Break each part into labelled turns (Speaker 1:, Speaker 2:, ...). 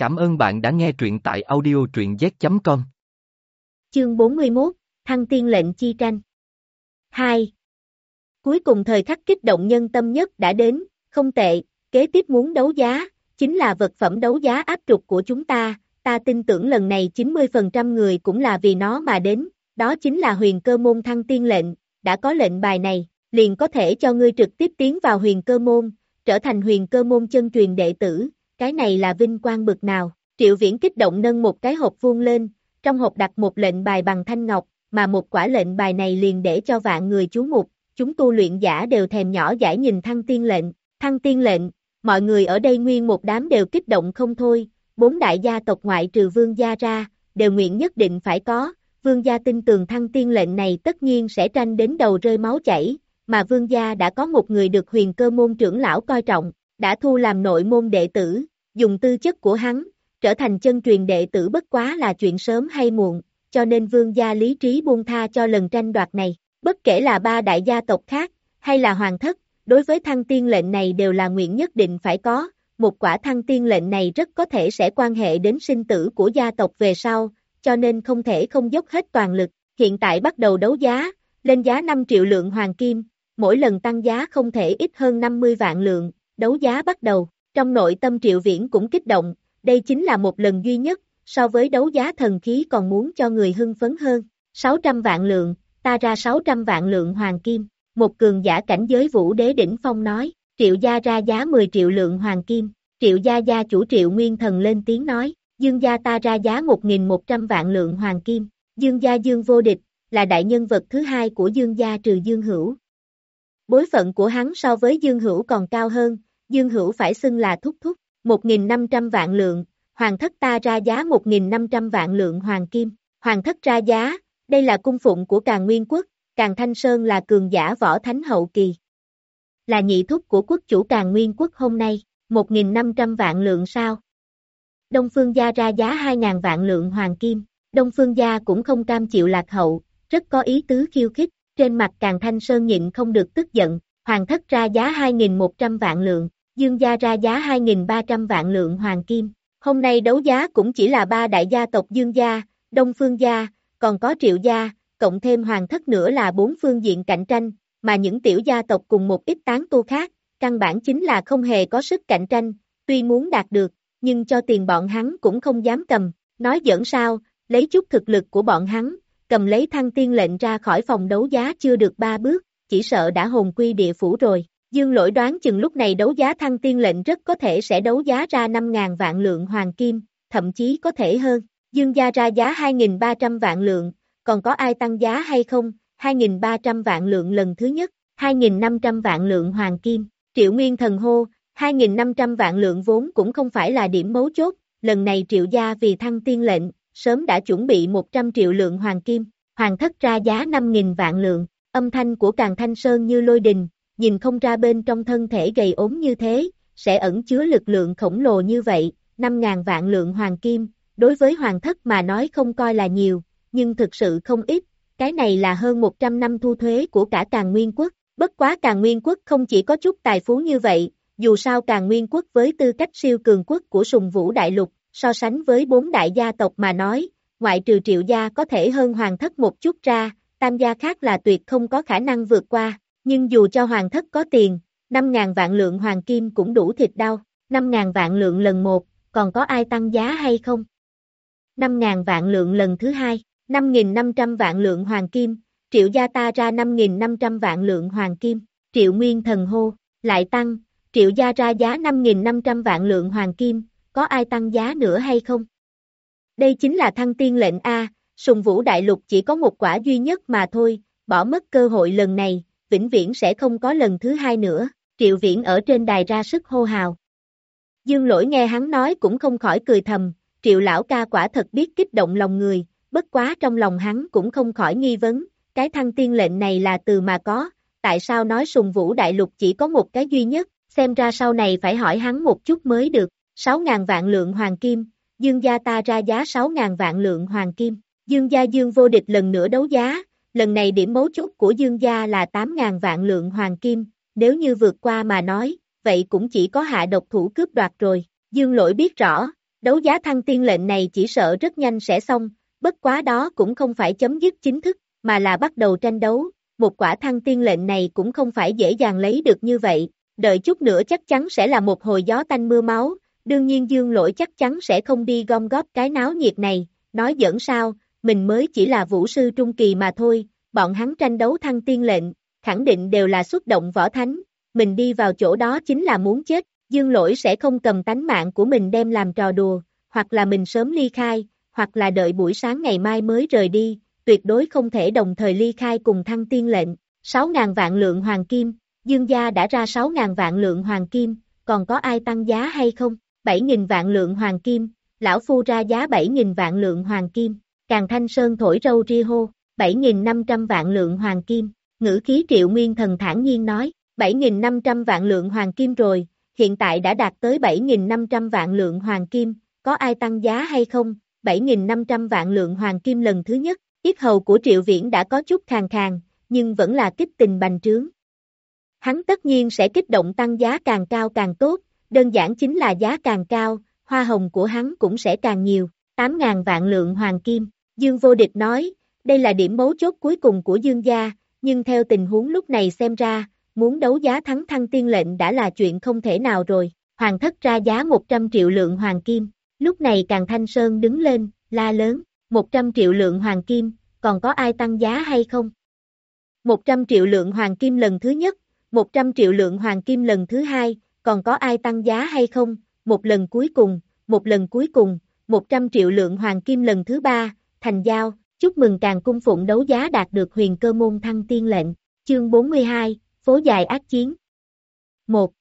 Speaker 1: Cảm ơn bạn đã nghe truyện tại audio truyện z.com.
Speaker 2: Chương 41, Thăng tiên lệnh chi tranh 2. Cuối cùng thời khắc kích động nhân tâm nhất đã đến, không tệ, kế tiếp muốn đấu giá, chính là vật phẩm đấu giá áp trục của chúng ta, ta tin tưởng lần này 90% người cũng là vì nó mà đến, đó chính là huyền cơ môn thăng tiên lệnh, đã có lệnh bài này, liền có thể cho ngươi trực tiếp tiến vào huyền cơ môn, trở thành huyền cơ môn chân truyền đệ tử, cái này là vinh quang bực nào, triệu viễn kích động nâng một cái hộp vuông lên, trong hộp đặt một lệnh bài bằng thanh ngọc, mà một quả lệnh bài này liền để cho vạn người chú mục, chúng tu luyện giả đều thèm nhỏ giải nhìn thăng tiên lệnh, thăng tiên lệnh, mọi người ở đây nguyên một đám đều kích động không thôi, bốn đại gia tộc ngoại trừ vương gia ra, đều nguyện nhất định phải có, vương gia tin tường thăng tiên lệnh này tất nhiên sẽ tranh đến đầu rơi máu chảy, mà vương gia đã có một người được huyền cơ môn trưởng lão coi trọng, đã thu làm nội môn đệ tử, dùng tư chất của hắn, trở thành chân truyền đệ tử bất quá là chuyện sớm hay muộn, cho nên vương gia lý trí buông tha cho lần tranh đoạt này, bất kể là ba đại gia tộc khác, hay là hoàng thất, đối với thăng tiên lệnh này đều là nguyện nhất định phải có, một quả thăng tiên lệnh này rất có thể sẽ quan hệ đến sinh tử của gia tộc về sau, cho nên không thể không dốc hết toàn lực, hiện tại bắt đầu đấu giá, lên giá 5 triệu lượng hoàng kim, mỗi lần tăng giá không thể ít hơn 50 vạn lượng, đấu giá bắt đầu, trong nội tâm triệu viễn cũng kích động, đây chính là một lần duy nhất, so với đấu giá thần khí còn muốn cho người hưng phấn hơn, 600 vạn lượng, ta ra 600 vạn lượng hoàng kim, một cường giả cảnh giới vũ đế đỉnh phong nói, triệu gia ra giá 10 triệu lượng hoàng kim, triệu gia gia chủ triệu nguyên thần lên tiếng nói, dương gia ta ra giá 1.100 vạn lượng hoàng kim, dương gia dương vô địch, là đại nhân vật thứ hai của dương gia trừ dương hữu. Bối phận của hắn so với dương hữu còn cao hơn, dương hữu phải xưng là thúc thúc, 1.500 vạn lượng, hoàng thất ta ra giá 1.500 vạn lượng hoàng kim, hoàng thất ra giá, đây là cung phụng của càng nguyên quốc, càng thanh sơn là cường giả võ thánh hậu kỳ. Là nhị thúc của quốc chủ càng nguyên quốc hôm nay, 1.500 vạn lượng sao? Đông Phương Gia ra giá 2.000 vạn lượng hoàng kim, Đông Phương Gia cũng không cam chịu lạc hậu, rất có ý tứ khiêu khích, trên mặt càng thanh sơn nhịn không được tức giận, hoàng thất ra giá 2.100 vạn lượng, Dương gia ra giá 2.300 vạn lượng hoàng kim. Hôm nay đấu giá cũng chỉ là ba đại gia tộc Dương gia, Đông Phương gia, còn có Triệu gia, cộng thêm hoàng thất nữa là bốn phương diện cạnh tranh, mà những tiểu gia tộc cùng một ít tán tu khác, căn bản chính là không hề có sức cạnh tranh, tuy muốn đạt được, nhưng cho tiền bọn hắn cũng không dám cầm, nói giỡn sao, lấy chút thực lực của bọn hắn, cầm lấy thăng tiên lệnh ra khỏi phòng đấu giá chưa được ba bước, chỉ sợ đã hồn quy địa phủ rồi. Dương lỗi đoán chừng lúc này đấu giá thăng tiên lệnh rất có thể sẽ đấu giá ra 5.000 vạn lượng hoàng kim, thậm chí có thể hơn. Dương gia ra giá 2.300 vạn lượng, còn có ai tăng giá hay không? 2.300 vạn lượng lần thứ nhất, 2.500 vạn lượng hoàng kim, triệu nguyên thần hô, 2.500 vạn lượng vốn cũng không phải là điểm mấu chốt, lần này triệu gia vì thăng tiên lệnh, sớm đã chuẩn bị 100 triệu lượng hoàng kim, hoàng thất ra giá 5.000 vạn lượng, âm thanh của càng thanh sơn như lôi đình, nhìn không ra bên trong thân thể gầy ốm như thế, sẽ ẩn chứa lực lượng khổng lồ như vậy, 5.000 vạn lượng hoàng kim, đối với hoàng thất mà nói không coi là nhiều, nhưng thực sự không ít, cái này là hơn 100 năm thu thuế của cả càng nguyên quốc, bất quá càng nguyên quốc không chỉ có chút tài phú như vậy, dù sao càng nguyên quốc với tư cách siêu cường quốc của sùng vũ đại lục, so sánh với bốn đại gia tộc mà nói, ngoại trừ triệu gia có thể hơn hoàng thất một chút ra, tam gia khác là tuyệt không có khả năng vượt qua, nhưng dù cho hoàng thất có tiền, 5.000 vạn lượng hoàng kim cũng đủ thịt đau, 5.000 vạn lượng lần một, còn có ai tăng giá hay không? 5.000 vạn lượng lần thứ hai, 5.500 vạn lượng hoàng kim, triệu gia ta ra 5.500 vạn lượng hoàng kim, triệu nguyên thần hô, lại tăng, triệu gia ra giá 5.500 vạn lượng hoàng kim, có ai tăng giá nữa hay không? Đây chính là thăng tiên lệnh A, sùng vũ đại lục chỉ có một quả duy nhất mà thôi, bỏ mất cơ hội lần này, vĩnh viễn sẽ không có lần thứ hai nữa, triệu viễn ở trên đài ra sức hô hào. Dương lỗi nghe hắn nói cũng không khỏi cười thầm, triệu lão ca quả thật biết kích động lòng người, bất quá trong lòng hắn cũng không khỏi nghi vấn, cái thăng tiên lệnh này là từ mà có, tại sao nói sùng vũ đại lục chỉ có một cái duy nhất, xem ra sau này phải hỏi hắn một chút mới được, 6.000 vạn lượng hoàng kim, dương gia ta ra giá 6.000 vạn lượng hoàng kim, dương gia dương vô địch lần nữa đấu giá, lần này điểm mấu chốt của Dương gia là 8.000 vạn lượng hoàng kim, nếu như vượt qua mà nói, vậy cũng chỉ có hạ độc thủ cướp đoạt rồi. Dương lỗi biết rõ, Đấu giá thăng tiên lệnh này chỉ sợ rất nhanh sẽ xong, bất quá đó cũng không phải chấm dứt chính thức, mà là bắt đầu tranh đấu, một quả thăng tiên lệnh này cũng không phải dễ dàng lấy được như vậy, đợi chút nữa chắc chắn sẽ là một hồi gió tanh mưa máu, đương nhiên dương lỗi chắc chắn sẽ không đi gom góp cái náo nhiệt này, nói giỡn sao, mình mới chỉ là vũ sư trung kỳ mà thôi, bọn hắn tranh đấu thăng tiên lệnh, khẳng định đều là xuất động võ thánh, mình đi vào chỗ đó chính là muốn chết, dương lỗi sẽ không cầm tánh mạng của mình đem làm trò đùa, hoặc là mình sớm ly khai, hoặc là đợi buổi sáng ngày mai mới rời đi, tuyệt đối không thể đồng thời ly khai cùng thăng tiên lệnh, 6.000 vạn lượng hoàng kim, dương gia đã ra 6.000 vạn lượng hoàng kim, còn có ai tăng giá hay không, 7.000 vạn lượng hoàng kim, lão phu ra giá 7.000 vạn lượng hoàng kim, càng thanh sơn thổi râu ri hô, 7.500 vạn lượng hoàng kim, ngữ khí triệu nguyên thần thản nhiên nói, 7.500 vạn lượng hoàng kim rồi, hiện tại đã đạt tới 7.500 vạn lượng hoàng kim, có ai tăng giá hay không? 7.500 vạn lượng hoàng kim lần thứ nhất, ít hầu của triệu viễn đã có chút khàn khàn, nhưng vẫn là kích tình bành trướng. Hắn tất nhiên sẽ kích động tăng giá càng cao càng tốt, đơn giản chính là giá càng cao, hoa hồng của hắn cũng sẽ càng nhiều, 8.000 vạn lượng hoàng kim. Dương Vô Địch nói, đây là điểm mấu chốt cuối cùng của Dương gia, nhưng theo tình huống lúc này xem ra, muốn đấu giá thắng thăng tiên lệnh đã là chuyện không thể nào rồi, hoàng thất ra giá 100 triệu lượng hoàng kim, lúc này càng thanh sơn đứng lên, la lớn, 100 triệu lượng hoàng kim, còn có ai tăng giá hay không? 100 triệu lượng hoàng kim lần thứ nhất, 100 triệu lượng hoàng kim lần thứ hai, còn có ai tăng giá hay không? Một lần cuối cùng, một lần cuối cùng, 100 triệu lượng hoàng kim lần thứ ba, thành giao, chúc mừng càng cung phụng đấu giá đạt được huyền cơ môn thăng tiên lệnh, chương 42, phố dài ác chiến. 1.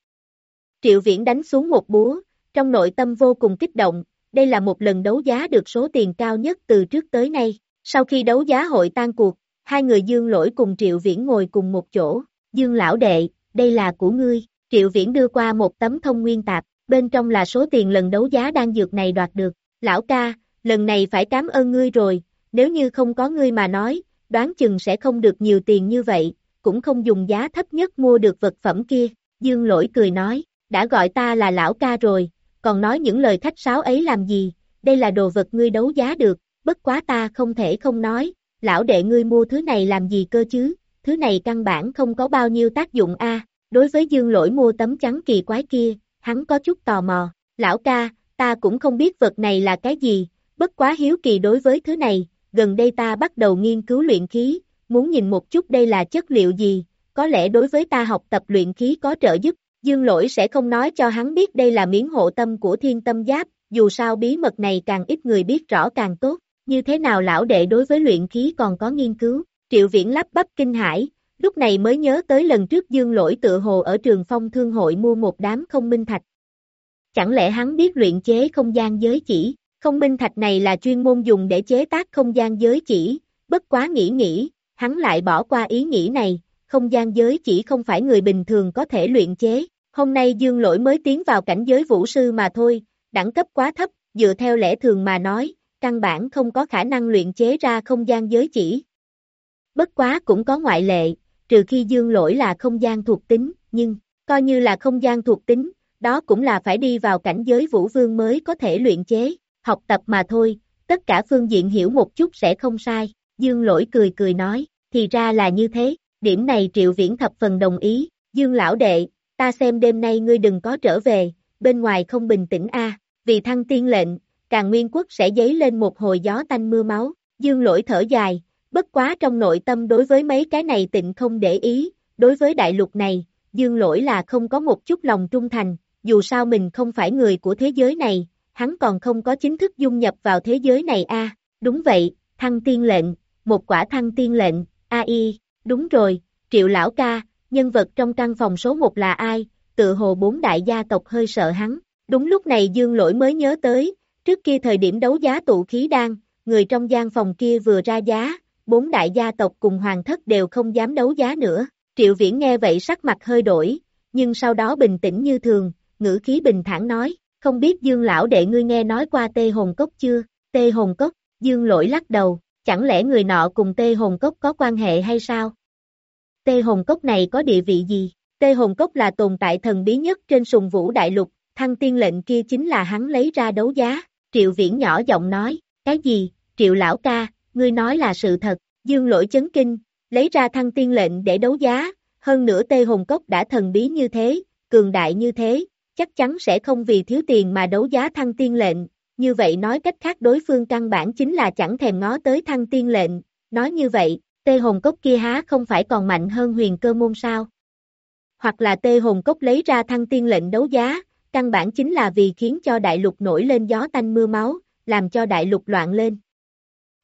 Speaker 2: Triệu Viễn đánh xuống một búa, trong nội tâm vô cùng kích động, đây là một lần đấu giá được số tiền cao nhất từ trước tới nay. Sau khi đấu giá hội tan cuộc, hai người Dương Lỗi cùng Triệu Viễn ngồi cùng một chỗ, Dương Lão Đệ, đây là của ngươi, Triệu Viễn đưa qua một tấm thông nguyên tạp, bên trong là số tiền lần đấu giá đang dược này đoạt được, Lão ca, lần này phải cảm ơn ngươi rồi, nếu như không có ngươi mà nói, đoán chừng sẽ không được nhiều tiền như vậy, cũng không dùng giá thấp nhất mua được vật phẩm kia, Dương Lỗi cười nói, đã gọi ta là lão ca rồi, còn nói những lời khách sáo ấy làm gì, đây là đồ vật ngươi đấu giá được, bất quá ta không thể không nói, lão đệ ngươi mua thứ này làm gì cơ chứ, thứ này căn bản không có bao nhiêu tác dụng a. đối với dương lỗi mua tấm trắng kỳ quái kia, hắn có chút tò mò, lão ca, ta cũng không biết vật này là cái gì, bất quá hiếu kỳ đối với thứ này, gần đây ta bắt đầu nghiên cứu luyện khí, muốn nhìn một chút đây là chất liệu gì, có lẽ đối với ta học tập luyện khí có trợ giúp, Dương lỗi sẽ không nói cho hắn biết đây là miếng hộ tâm của thiên tâm giáp, dù sao bí mật này càng ít người biết rõ càng tốt, như thế nào lão đệ đối với luyện khí còn có nghiên cứu, triệu viễn lắp bắp kinh hải, lúc này mới nhớ tới lần trước dương lỗi tự hồ ở trường phong thương hội mua một đám không minh thạch. Chẳng lẽ hắn biết luyện chế không gian giới chỉ, không minh thạch này là chuyên môn dùng để chế tác không gian giới chỉ, bất quá nghĩ nghĩ, hắn lại bỏ qua ý nghĩ này, không gian giới chỉ không phải người bình thường có thể luyện chế. Hôm nay Dương Lỗi mới tiến vào cảnh giới vũ sư mà thôi, đẳng cấp quá thấp, dựa theo lẽ thường mà nói, căn bản không có khả năng luyện chế ra không gian giới chỉ. Bất quá cũng có ngoại lệ, trừ khi Dương Lỗi là không gian thuộc tính, nhưng, coi như là không gian thuộc tính, đó cũng là phải đi vào cảnh giới vũ vương mới có thể luyện chế, học tập mà thôi, tất cả phương diện hiểu một chút sẽ không sai. Dương Lỗi cười cười nói, thì ra là như thế, Điểm này Triệu Viễn thập phần đồng ý, Dương lão đệ, ta xem đêm nay ngươi đừng có trở về, bên ngoài không bình tĩnh a. vì thăng tiên lệnh, càng nguyên quốc sẽ dấy lên một hồi gió tanh mưa máu, Dương lỗi thở dài, bất quá trong nội tâm đối với mấy cái này tịnh không để ý, đối với đại lục này, Dương lỗi là không có một chút lòng trung thành, dù sao mình không phải người của thế giới này, hắn còn không có chính thức dung nhập vào thế giới này a. đúng vậy, thăng tiên lệnh, một quả thăng tiên lệnh, AI, Đúng rồi, triệu lão ca, nhân vật trong căn phòng số 1 là ai, tự hồ bốn đại gia tộc hơi sợ hắn. Đúng lúc này Dương Lỗi mới nhớ tới, trước kia thời điểm đấu giá tụ khí đan, người trong gian phòng kia vừa ra giá, bốn đại gia tộc cùng hoàng thất đều không dám đấu giá nữa. Triệu Viễn nghe vậy sắc mặt hơi đổi, nhưng sau đó bình tĩnh như thường, ngữ khí bình thản nói, không biết Dương lão đệ ngươi nghe nói qua tê hồn cốc chưa, tê hồn cốc, Dương lỗi lắc đầu, chẳng lẽ người nọ cùng tê hồn cốc có quan hệ hay sao? Tê hồn cốc này có địa vị gì? Tê hồn cốc là tồn tại thần bí nhất trên sùng vũ đại lục, thăng tiên lệnh kia chính là hắn lấy ra đấu giá, Triệu Viễn nhỏ giọng nói, cái gì, Triệu lão ca, ngươi nói là sự thật, dương lỗi chấn kinh, lấy ra thăng tiên lệnh để đấu giá, hơn nữa tê hồn cốc đã thần bí như thế, cường đại như thế, chắc chắn sẽ không vì thiếu tiền mà đấu giá thăng tiên lệnh, như vậy nói cách khác đối phương căn bản chính là chẳng thèm ngó tới thăng tiên lệnh, nói như vậy, tê hồn cốc kia há không phải còn mạnh hơn huyền cơ môn sao? Hoặc là tê hồn cốc lấy ra thăng tiên lệnh đấu giá, căn bản chính là vì khiến cho đại lục nổi lên gió tanh mưa máu, làm cho đại lục loạn lên.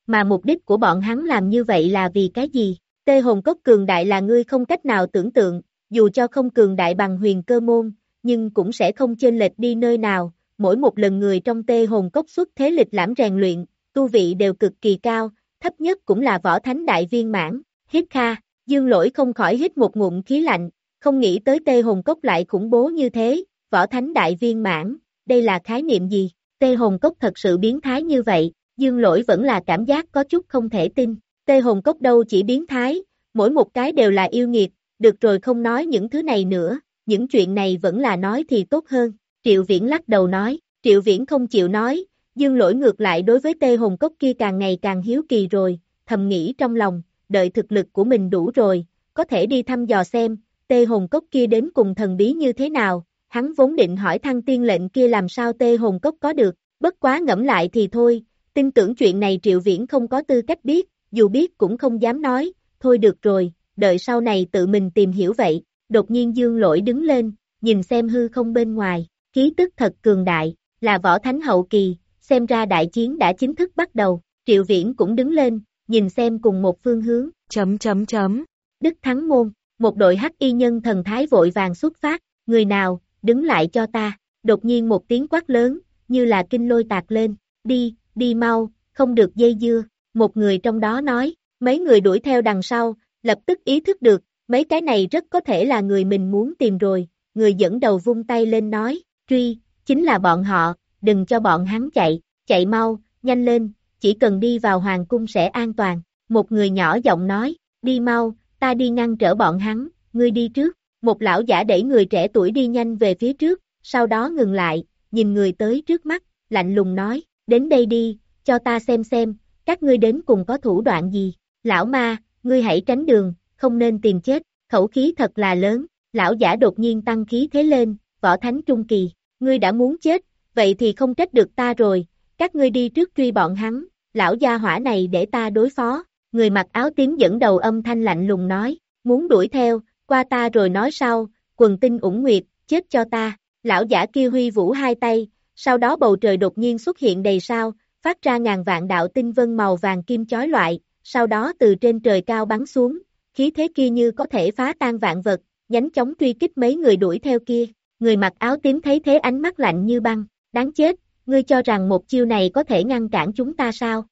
Speaker 2: Mà mục đích của bọn hắn làm như vậy là vì cái gì? Tê hồn cốc cường đại là ngươi không cách nào tưởng tượng, dù cho không cường đại bằng huyền cơ môn, nhưng cũng sẽ không chênh lệch đi nơi nào, mỗi một lần người trong tê hồn cốc xuất thế lịch lãm rèn luyện, tu vị đều cực kỳ cao, thấp nhất cũng là võ thánh đại viên mãn, hít kha, dương lỗi không khỏi hít một ngụm khí lạnh, không nghĩ tới tê hồn cốc lại khủng bố như thế, võ thánh đại viên mãn, đây là khái niệm gì, tê hồn cốc thật sự biến thái như vậy, dương lỗi vẫn là cảm giác có chút không thể tin, tê hồn cốc đâu chỉ biến thái, mỗi một cái đều là yêu nghiệt, được rồi không nói những thứ này nữa, những chuyện này vẫn là nói thì tốt hơn, Triệu Viễn lắc đầu nói, Triệu Viễn không chịu nói, dương lỗi ngược lại đối với tê hồn cốc kia càng ngày càng hiếu kỳ rồi, thầm nghĩ trong lòng, đợi thực lực của mình đủ rồi, có thể đi thăm dò xem, tê hồn cốc kia đến cùng thần bí như thế nào, hắn vốn định hỏi thăng tiên lệnh kia làm sao tê hồn cốc có được, bất quá ngẫm lại thì thôi, tin tưởng chuyện này Triệu Viễn không có tư cách biết, dù biết cũng không dám nói, thôi được rồi, đợi sau này tự mình tìm hiểu vậy, đột nhiên dương lỗi đứng lên, nhìn xem hư không bên ngoài, khí tức thật cường đại, là võ thánh hậu kỳ, xem ra đại chiến đã chính thức bắt đầu, triệu viễn cũng đứng lên, nhìn xem cùng một phương hướng, chấm chấm chấm, đức thắng môn, một đội hắc y nhân thần thái vội vàng xuất phát, người nào, đứng lại cho ta, đột nhiên một tiếng quát lớn, như là kinh lôi tạc lên, đi, đi mau, không được dây dưa, một người trong đó nói, mấy người đuổi theo đằng sau, lập tức ý thức được, mấy cái này rất có thể là người mình muốn tìm rồi, người dẫn đầu vung tay lên nói, truy, chính là bọn họ, đừng cho bọn hắn chạy, chạy mau, nhanh lên, chỉ cần đi vào hoàng cung sẽ an toàn, một người nhỏ giọng nói, đi mau, ta đi ngăn trở bọn hắn, ngươi đi trước, một lão giả đẩy người trẻ tuổi đi nhanh về phía trước, sau đó ngừng lại, nhìn người tới trước mắt, lạnh lùng nói, đến đây đi, cho ta xem xem, các ngươi đến cùng có thủ đoạn gì, lão ma, ngươi hãy tránh đường, không nên tìm chết, khẩu khí thật là lớn, lão giả đột nhiên tăng khí thế lên, võ thánh trung kỳ, ngươi đã muốn chết, vậy thì không trách được ta rồi, các ngươi đi trước truy bọn hắn, lão gia hỏa này để ta đối phó, người mặc áo tím dẫn đầu âm thanh lạnh lùng nói, muốn đuổi theo, qua ta rồi nói sau, quần tinh ủng nguyệt, chết cho ta, lão giả kia huy vũ hai tay, sau đó bầu trời đột nhiên xuất hiện đầy sao, phát ra ngàn vạn đạo tinh vân màu vàng kim chói loại, sau đó từ trên trời cao bắn xuống, khí thế kia như có thể phá tan vạn vật, nhánh chóng truy kích mấy người đuổi theo kia, người mặc áo tím thấy thế ánh mắt lạnh như băng, đáng chết, ngươi cho rằng một chiêu này có thể ngăn cản chúng ta sao?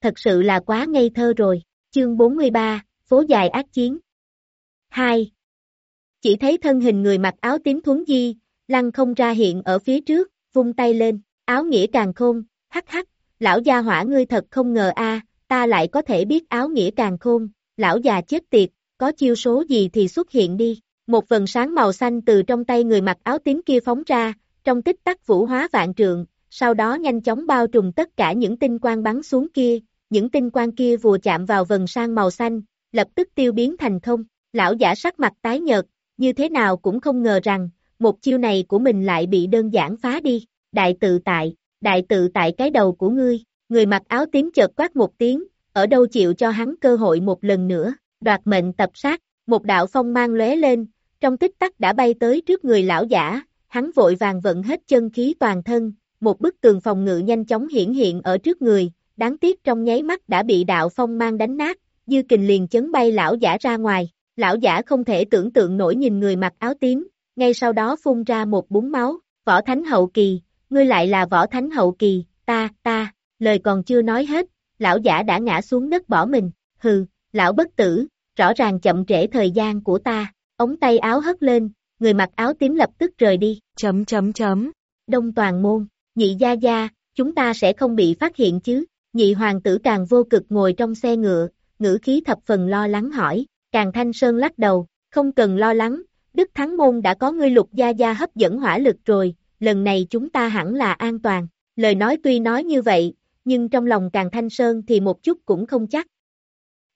Speaker 2: Thật sự là quá ngây thơ rồi, chương 43, phố dài ác chiến. 2. Chỉ thấy thân hình người mặc áo tím thuấn di, lăng không ra hiện ở phía trước, vung tay lên, áo nghĩa càng khôn, hắc hắc, lão gia hỏa ngươi thật không ngờ a, ta lại có thể biết áo nghĩa càng khôn, lão già chết tiệt, có chiêu số gì thì xuất hiện đi. Một vần sáng màu xanh từ trong tay người mặc áo tím kia phóng ra, trong tích tắc vũ hóa vạn trượng, sau đó nhanh chóng bao trùm tất cả những tinh quang bắn xuống kia, những tinh quang kia vừa chạm vào vần sang màu xanh, lập tức tiêu biến thành không. Lão giả sắc mặt tái nhợt, như thế nào cũng không ngờ rằng, một chiêu này của mình lại bị đơn giản phá đi. Đại tự tại, đại tự tại cái đầu của ngươi, người mặc áo tím chợt quát một tiếng, ở đâu chịu cho hắn cơ hội một lần nữa, đoạt mệnh tập sát, một đạo phong mang lóe lên, trong tích tắc đã bay tới trước người lão giả, hắn vội vàng vận hết chân khí toàn thân, một bức tường phòng ngự nhanh chóng hiển hiện ở trước người, đáng tiếc trong nháy mắt đã bị đạo phong mang đánh nát, dư kình liền chấn bay lão giả ra ngoài, lão giả không thể tưởng tượng nổi nhìn người mặc áo tím, ngay sau đó phun ra một búng máu, võ thánh hậu kỳ, ngươi lại là võ thánh hậu kỳ, ta, ta, lời còn chưa nói hết, lão giả đã ngã xuống đất bỏ mình, hừ, lão bất tử, rõ ràng chậm trễ thời gian của ta, ống tay áo hất lên, người mặc áo tím lập tức rời đi, chấm chấm chấm, đông toàn môn, nhị gia gia, chúng ta sẽ không bị phát hiện chứ, nhị hoàng tử càng vô cực ngồi trong xe ngựa, ngữ khí thập phần lo lắng hỏi, càng thanh sơn lắc đầu, không cần lo lắng, Đức Thắng Môn đã có ngươi lục gia gia hấp dẫn hỏa lực rồi, lần này chúng ta hẳn là an toàn, lời nói tuy nói như vậy, nhưng trong lòng càng thanh sơn thì một chút cũng không chắc.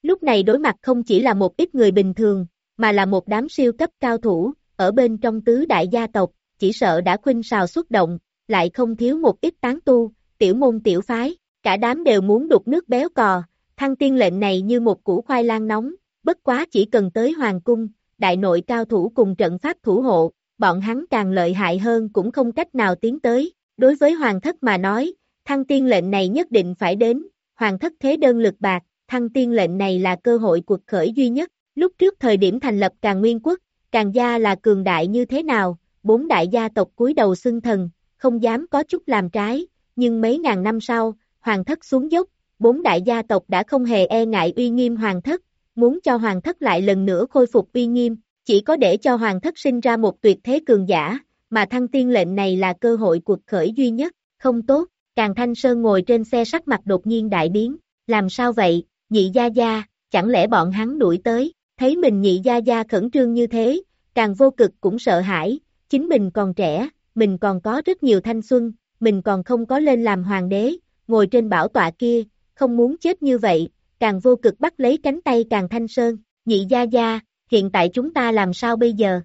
Speaker 2: Lúc này đối mặt không chỉ là một ít người bình thường, mà là một đám siêu cấp cao thủ, ở bên trong tứ đại gia tộc, chỉ sợ đã khuynh sào xuất động, lại không thiếu một ít tán tu, tiểu môn tiểu phái, cả đám đều muốn đục nước béo cò, thăng tiên lệnh này như một củ khoai lang nóng, bất quá chỉ cần tới hoàng cung, đại nội cao thủ cùng trận pháp thủ hộ, bọn hắn càng lợi hại hơn cũng không cách nào tiến tới, đối với hoàng thất mà nói, thăng tiên lệnh này nhất định phải đến, hoàng thất thế đơn lực bạc, thăng tiên lệnh này là cơ hội cuộc khởi duy nhất, lúc trước thời điểm thành lập càng nguyên quốc, càng gia là cường đại như thế nào, bốn đại gia tộc cúi đầu xưng thần, không dám có chút làm trái, nhưng mấy ngàn năm sau, hoàng thất xuống dốc, bốn đại gia tộc đã không hề e ngại uy nghiêm hoàng thất, muốn cho hoàng thất lại lần nữa khôi phục uy nghiêm, chỉ có để cho hoàng thất sinh ra một tuyệt thế cường giả, mà thăng tiên lệnh này là cơ hội cuộc khởi duy nhất, không tốt, càng thanh sơn ngồi trên xe sắc mặt đột nhiên đại biến, làm sao vậy, nhị gia gia, chẳng lẽ bọn hắn đuổi tới, thấy mình nhị gia gia khẩn trương như thế, càng vô cực cũng sợ hãi, chính mình còn trẻ, mình còn có rất nhiều thanh xuân, mình còn không có lên làm hoàng đế, ngồi trên bảo tọa kia, không muốn chết như vậy, càng vô cực bắt lấy cánh tay càng thanh sơn, nhị gia gia, hiện tại chúng ta làm sao bây giờ?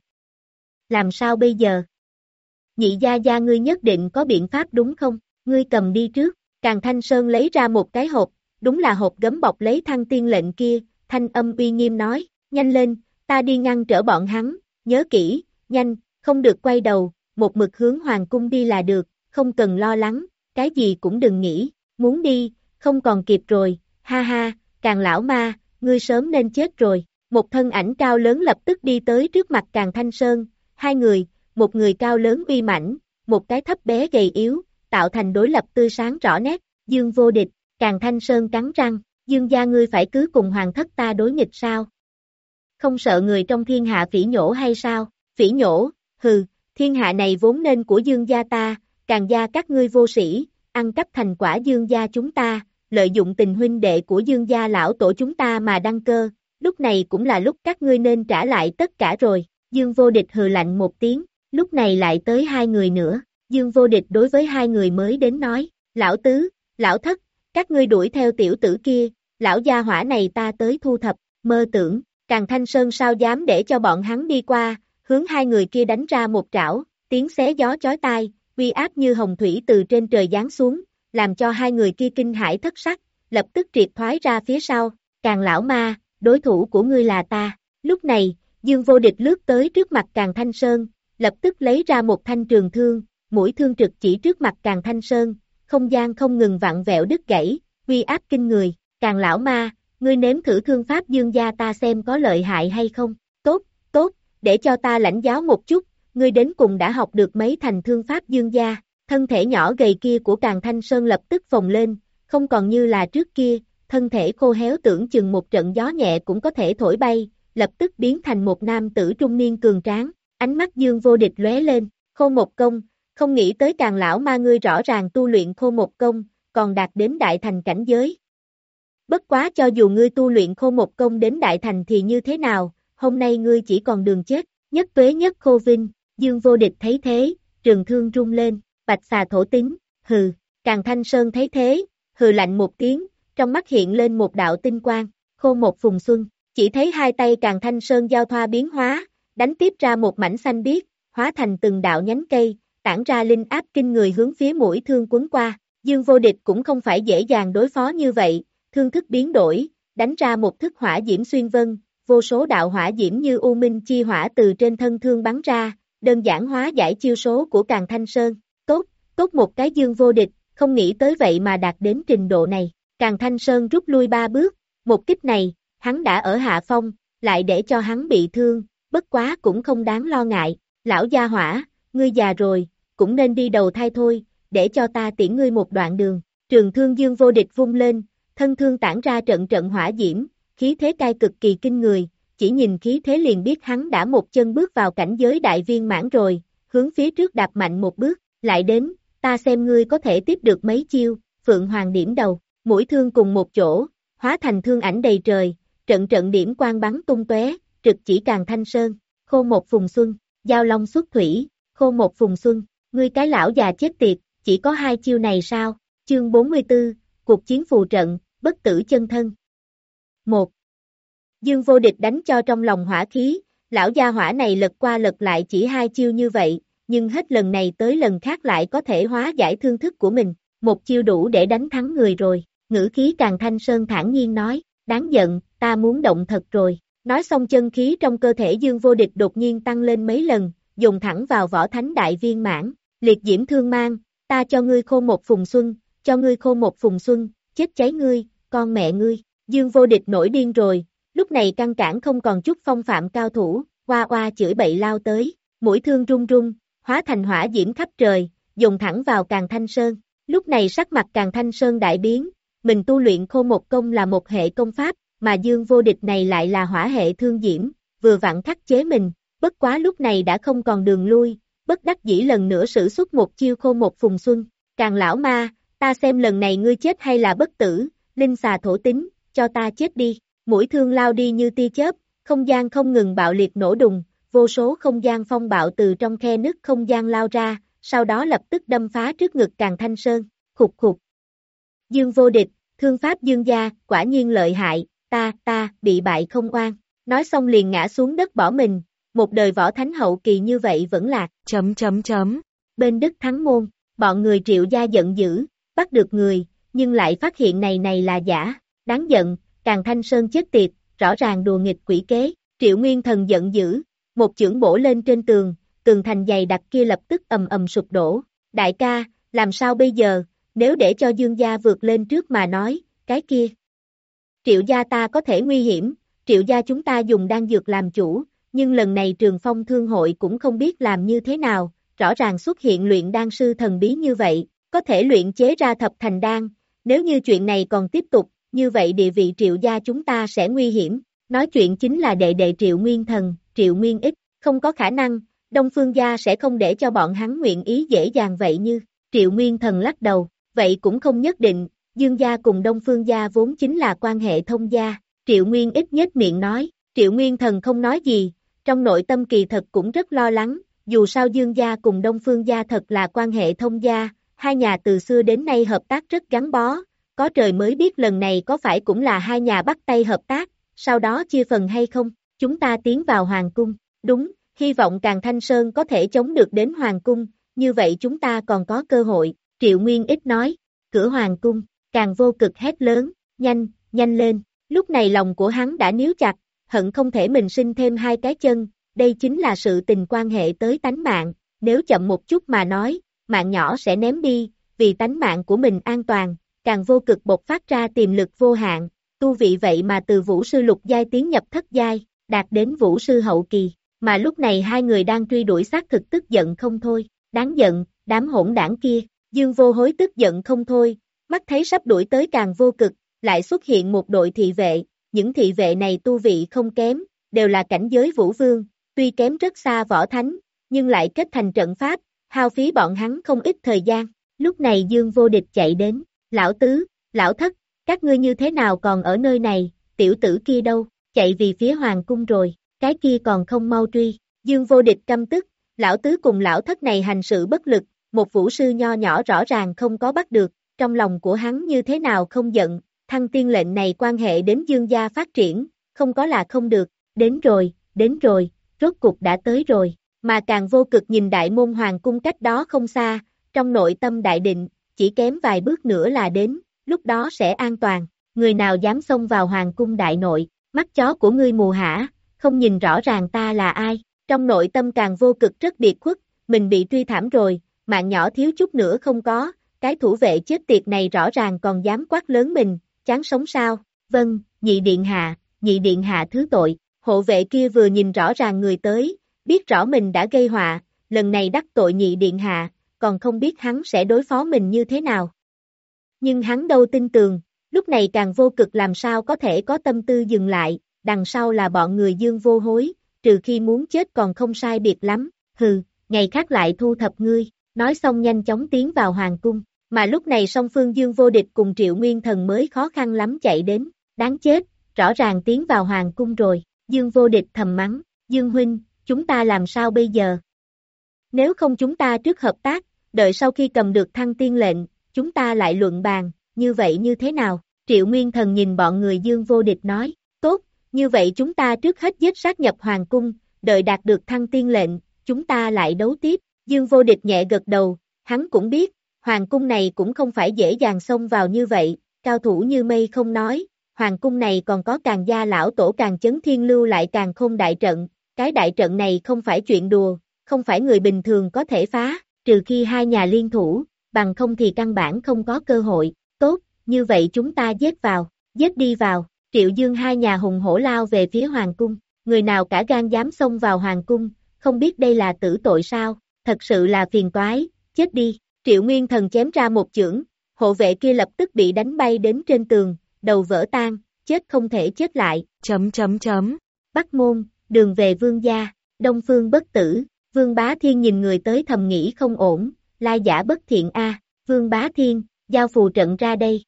Speaker 2: Làm sao bây giờ? Nhị gia gia ngươi nhất định có biện pháp đúng không? Ngươi cầm đi trước, càng thanh sơn lấy ra một cái hộp, đúng là hộp gấm bọc lấy thăng tiên lệnh kia, thanh âm uy nghiêm nói, nhanh lên, ta đi ngăn trở bọn hắn, nhớ kỹ, nhanh, không được quay đầu, một mực hướng hoàng cung đi là được, không cần lo lắng, cái gì cũng đừng nghĩ, muốn đi, không còn kịp rồi, ha ha, càng lão ma, ngươi sớm nên chết rồi. Một thân ảnh cao lớn lập tức đi tới trước mặt càng thanh sơn, hai người, một người cao lớn uy mảnh, một cái thấp bé gầy yếu, tạo thành đối lập tươi sáng rõ nét, dương vô địch, càng thanh sơn cắn răng, dương gia ngươi phải cứ cùng hoàng thất ta đối nghịch sao? Không sợ người trong thiên hạ phỉ nhổ hay sao? Phỉ nhổ, hừ, thiên hạ này vốn nên của dương gia ta, càng gia các ngươi vô sĩ, ăn cắp thành quả dương gia chúng ta, lợi dụng tình huynh đệ của dương gia lão tổ chúng ta mà đăng cơ, lúc này cũng là lúc các ngươi nên trả lại tất cả rồi, dương vô địch hừ lạnh một tiếng, lúc này lại tới hai người nữa, dương vô địch đối với hai người mới đến nói, lão tứ, lão thất, các ngươi đuổi theo tiểu tử kia, lão gia hỏa này ta tới thu thập, mơ tưởng, càng thanh sơn sao dám để cho bọn hắn đi qua, hướng hai người kia đánh ra một trảo, tiếng xé gió chói tai, uy áp như hồng thủy từ trên trời giáng xuống, làm cho hai người kia kinh hãi thất sắc, lập tức triệt thoái ra phía sau, càng lão ma, đối thủ của ngươi là ta. Lúc này, Dương Vô Địch lướt tới trước mặt càng thanh sơn, lập tức lấy ra một thanh trường thương, mũi thương trực chỉ trước mặt càng thanh sơn, không gian không ngừng vặn vẹo đứt gãy, uy áp kinh người, càng lão ma, ngươi nếm thử thương pháp dương gia ta xem có lợi hại hay không, tốt, tốt, để cho ta lãnh giáo một chút, ngươi đến cùng đã học được mấy thành thương pháp dương gia, thân thể nhỏ gầy kia của càng thanh sơn lập tức phồng lên, không còn như là trước kia, thân thể khô héo tưởng chừng một trận gió nhẹ cũng có thể thổi bay, lập tức biến thành một nam tử trung niên cường tráng, ánh mắt dương vô địch lóe lên, khô một công, không nghĩ tới càng lão ma ngươi rõ ràng tu luyện khô một công, còn đạt đến đại thành cảnh giới. Bất quá cho dù ngươi tu luyện khô một công đến đại thành thì như thế nào, hôm nay ngươi chỉ còn đường chết, nhất tuế nhất khô vinh, dương vô địch thấy thế, trường thương rung lên, bạch xà thổ tính, hừ, càng thanh sơn thấy thế, hừ lạnh một tiếng, trong mắt hiện lên một đạo tinh quang, khô một phùng xuân, chỉ thấy hai tay càng thanh sơn giao thoa biến hóa, đánh tiếp ra một mảnh xanh biếc, hóa thành từng đạo nhánh cây, tản ra linh áp kinh người hướng phía mũi thương quấn qua, dương vô địch cũng không phải dễ dàng đối phó như vậy, thương thức biến đổi, đánh ra một thức hỏa diễm xuyên vân, vô số đạo hỏa diễm như u minh chi hỏa từ trên thân thương bắn ra, đơn giản hóa giải chiêu số của càng thanh sơn, tốt, tốt một cái dương vô địch, không nghĩ tới vậy mà đạt đến trình độ này. Càng Thanh Sơn rút lui ba bước, một kích này, hắn đã ở hạ phong, lại để cho hắn bị thương, bất quá cũng không đáng lo ngại, lão gia hỏa, ngươi già rồi, cũng nên đi đầu thai thôi, để cho ta tiễn ngươi một đoạn đường, trường thương dương vô địch vung lên, thân thương tản ra trận trận hỏa diễm, khí thế cai cực kỳ kinh người, chỉ nhìn khí thế liền biết hắn đã một chân bước vào cảnh giới đại viên mãn rồi, hướng phía trước đạp mạnh một bước, lại đến, ta xem ngươi có thể tiếp được mấy chiêu, Phượng Hoàng điểm đầu, mũi thương cùng một chỗ, hóa thành thương ảnh đầy trời, trận trận điểm quang bắn tung tóe, trực chỉ càng thanh sơn, khô một phùng xuân, giao long xuất thủy, khô một phùng xuân, ngươi cái lão già chết tiệt, chỉ có hai chiêu này sao? Chương 44, Cuộc chiến phù trận, bất tử chân thân. 1. Dương vô địch đánh cho trong lòng hỏa khí, lão gia hỏa này lật qua lật lại chỉ hai chiêu như vậy, nhưng hết lần này tới lần khác lại có thể hóa giải thương thức của mình, một chiêu đủ để đánh thắng người rồi, ngữ khí càng thanh sơn thản nhiên nói, đáng giận, ta muốn động thật rồi, nói xong chân khí trong cơ thể dương vô địch đột nhiên tăng lên mấy lần, dùng thẳng vào võ thánh đại viên mãn, liệt diễm thương mang, ta cho ngươi khô một phùng xuân, cho ngươi khô một phùng xuân, chết cháy ngươi, con mẹ ngươi, dương vô địch nổi điên rồi, lúc này căng cản không còn chút phong phạm cao thủ, hoa hoa chửi bậy lao tới, mũi thương rung rung hóa thành hỏa diễm khắp trời, dùng thẳng vào càng thanh sơn, lúc này sắc mặt càng thanh sơn đại biến, mình tu luyện khô một công là một hệ công pháp, mà dương vô địch này lại là hỏa hệ thương diễm, vừa vặn khắc chế mình, bất quá lúc này đã không còn đường lui, bất đắc dĩ lần nữa sử xuất một chiêu khô một phùng xuân, càng lão ma, ta xem lần này ngươi chết hay là bất tử, linh xà thổ tính, cho ta chết đi, mũi thương lao đi như tia chớp, không gian không ngừng bạo liệt nổ đùng, vô số không gian phong bạo từ trong khe nứt không gian lao ra, sau đó lập tức đâm phá trước ngực càng thanh sơn, khục khục. Dương vô địch, thương pháp dương gia, quả nhiên lợi hại, ta, ta, bị bại không oan, nói xong liền ngã xuống đất bỏ mình, một đời võ thánh hậu kỳ như vậy vẫn lạc, chấm chấm chấm, bên đức thắng môn, bọn người triệu gia giận dữ, bắt được người, nhưng lại phát hiện này này là giả, đáng giận, càng thanh sơn chết tiệt, rõ ràng đùa nghịch quỷ kế, triệu nguyên thần giận dữ, một chưởng bổ lên trên tường, tường thành dày đặc kia lập tức ầm ầm sụp đổ, đại ca, làm sao bây giờ, nếu để cho dương gia vượt lên trước mà nói, cái kia. Triệu gia ta có thể nguy hiểm, triệu gia chúng ta dùng đan dược làm chủ, nhưng lần này trường phong thương hội cũng không biết làm như thế nào, rõ ràng xuất hiện luyện đan sư thần bí như vậy, có thể luyện chế ra thập thành đan, nếu như chuyện này còn tiếp tục, như vậy địa vị triệu gia chúng ta sẽ nguy hiểm, nói chuyện chính là đệ đệ triệu nguyên thần, triệu nguyên ích, không có khả năng, Đông Phương gia sẽ không để cho bọn hắn nguyện ý dễ dàng vậy như, triệu nguyên thần lắc đầu, vậy cũng không nhất định, Dương gia cùng Đông Phương gia vốn chính là quan hệ thông gia, triệu nguyên ích nhất miệng nói, triệu nguyên thần không nói gì, trong nội tâm kỳ thật cũng rất lo lắng, dù sao Dương gia cùng Đông Phương gia thật là quan hệ thông gia, hai nhà từ xưa đến nay hợp tác rất gắn bó, có trời mới biết lần này có phải cũng là hai nhà bắt tay hợp tác, sau đó chia phần hay không, chúng ta tiến vào Hoàng Cung, đúng, hy vọng càng Thanh Sơn có thể chống được đến Hoàng Cung, như vậy chúng ta còn có cơ hội, Triệu Nguyên ít nói, cửa Hoàng Cung, càng vô cực hét lớn, nhanh, nhanh lên, lúc này lòng của hắn đã níu chặt, hận không thể mình sinh thêm hai cái chân, đây chính là sự tình quan hệ tới tánh mạng, nếu chậm một chút mà nói, mạng nhỏ sẽ ném đi, vì tánh mạng của mình an toàn, càng vô cực bộc phát ra tiềm lực vô hạn, tu vị vậy mà từ vũ sư lục giai tiến nhập thất giai, đạt đến vũ sư hậu kỳ, mà lúc này hai người đang truy đuổi xác thực tức giận không thôi, đáng giận, đám hỗn đảng kia, dương vô hối tức giận không thôi, mắt thấy sắp đuổi tới càng vô cực, lại xuất hiện một đội thị vệ, những thị vệ này tu vị không kém, đều là cảnh giới vũ vương, tuy kém rất xa võ thánh, nhưng lại kết thành trận pháp, hao phí bọn hắn không ít thời gian. Lúc này Dương vô địch chạy đến, lão tứ, lão thất, các ngươi như thế nào còn ở nơi này, tiểu tử kia đâu, chạy vì phía hoàng cung rồi, cái kia còn không mau truy. Dương vô địch căm tức, lão tứ cùng lão thất này hành sự bất lực, một vũ sư nho nhỏ rõ ràng không có bắt được, trong lòng của hắn như thế nào không giận, thăng tiên lệnh này quan hệ đến dương gia phát triển, không có là không được, đến rồi, đến rồi, rốt cục đã tới rồi, mà càng vô cực nhìn đại môn hoàng cung cách đó không xa, trong nội tâm đại định, chỉ kém vài bước nữa là đến, lúc đó sẽ an toàn, người nào dám xông vào hoàng cung đại nội, mắt chó của ngươi mù hả, không nhìn rõ ràng ta là ai, trong nội tâm càng vô cực rất biệt khuất, mình bị truy thảm rồi, mạng nhỏ thiếu chút nữa không có, cái thủ vệ chết tiệt này rõ ràng còn dám quát lớn mình, chán sống sao, vâng, nhị điện hạ, nhị điện hạ thứ tội, hộ vệ kia vừa nhìn rõ ràng người tới, biết rõ mình đã gây họa, lần này đắc tội nhị điện hạ, còn không biết hắn sẽ đối phó mình như thế nào. Nhưng hắn đâu tin tường, lúc này càng vô cực làm sao có thể có tâm tư dừng lại, đằng sau là bọn người dương vô hối, trừ khi muốn chết còn không sai biệt lắm, hừ, ngày khác lại thu thập ngươi, nói xong nhanh chóng tiến vào hoàng cung, mà lúc này song phương dương vô địch cùng triệu nguyên thần mới khó khăn lắm chạy đến, đáng chết, rõ ràng tiến vào hoàng cung rồi, dương vô địch thầm mắng, dương huynh, chúng ta làm sao bây giờ? Nếu không chúng ta trước hợp tác, đợi sau khi cầm được thăng tiên lệnh, chúng ta lại luận bàn, như vậy như thế nào? Triệu Nguyên Thần nhìn bọn người dương vô địch nói, tốt, như vậy chúng ta trước hết giết sát nhập hoàng cung, đợi đạt được thăng tiên lệnh, chúng ta lại đấu tiếp. Dương vô địch nhẹ gật đầu, hắn cũng biết, hoàng cung này cũng không phải dễ dàng xông vào như vậy, cao thủ như mây không nói, hoàng cung này còn có càng gia lão tổ càng chấn thiên lưu lại càng không đại trận, cái đại trận này không phải chuyện đùa, không phải người bình thường có thể phá, trừ khi hai nhà liên thủ, bằng không thì căn bản không có cơ hội, tốt, như vậy chúng ta giết vào, giết đi vào, triệu dương hai nhà hùng hổ lao về phía hoàng cung, người nào cả gan dám xông vào hoàng cung, không biết đây là tử tội sao, thật sự là phiền toái, chết đi, triệu nguyên thần chém ra một chưởng, hộ vệ kia lập tức bị đánh bay đến trên tường, đầu vỡ tan, chết không thể chết lại,
Speaker 3: chấm chấm chấm,
Speaker 2: Bắc môn, đường về vương gia, đông phương bất tử, vương bá thiên nhìn người tới thầm nghĩ không ổn, lai giả bất thiện a vương bá thiên, giao phù trận ra đây.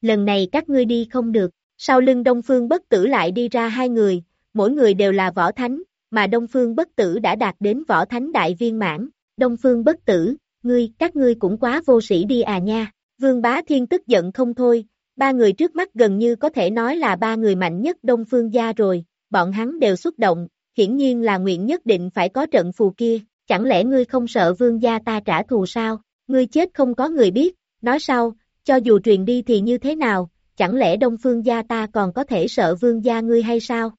Speaker 2: Lần này các ngươi đi không được, sau lưng đông phương bất tử lại đi ra hai người, mỗi người đều là võ thánh, mà đông phương bất tử đã đạt đến võ thánh đại viên mãn, đông phương bất tử, ngươi, các ngươi cũng quá vô sĩ đi à nha, vương bá thiên tức giận không thôi, ba người trước mắt gần như có thể nói là ba người mạnh nhất đông phương gia rồi, bọn hắn đều xúc động, hiển nhiên là nguyện nhất định phải có trận phù kia, chẳng lẽ ngươi không sợ vương gia ta trả thù sao, ngươi chết không có người biết, nói sau, cho dù truyền đi thì như thế nào, chẳng lẽ đông phương gia ta còn có thể sợ vương gia ngươi hay sao?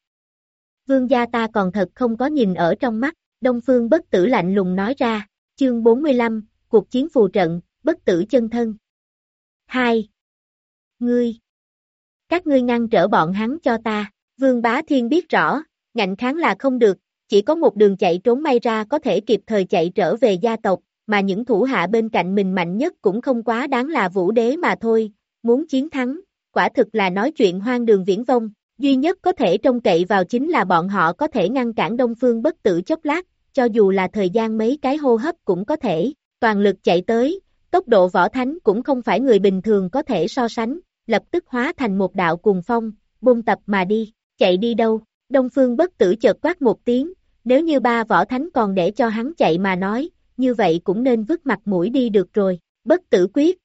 Speaker 2: Vương gia ta còn thật không có nhìn ở trong mắt, đông phương bất tử lạnh lùng nói ra, chương 45, cuộc chiến phù trận, bất tử chân thân. 2. Ngươi. Các ngươi ngăn trở bọn hắn cho ta, vương bá thiên biết rõ, ngạnh kháng là không được, chỉ có một đường chạy trốn may ra có thể kịp thời chạy trở về gia tộc, mà những thủ hạ bên cạnh mình mạnh nhất cũng không quá đáng là vũ đế mà thôi, muốn chiến thắng, quả thực là nói chuyện hoang đường viễn vông, duy nhất có thể trông cậy vào chính là bọn họ có thể ngăn cản Đông Phương bất tử chốc lát, cho dù là thời gian mấy cái hô hấp cũng có thể, toàn lực chạy tới, tốc độ võ thánh cũng không phải người bình thường có thể so sánh, lập tức hóa thành một đạo cùng phong, bung tập mà đi, chạy đi đâu, Đông Phương bất tử chợt quát một tiếng, nếu như ba võ thánh còn để cho hắn chạy mà nói, như vậy cũng nên vứt mặt mũi đi được rồi, bất tử quyết.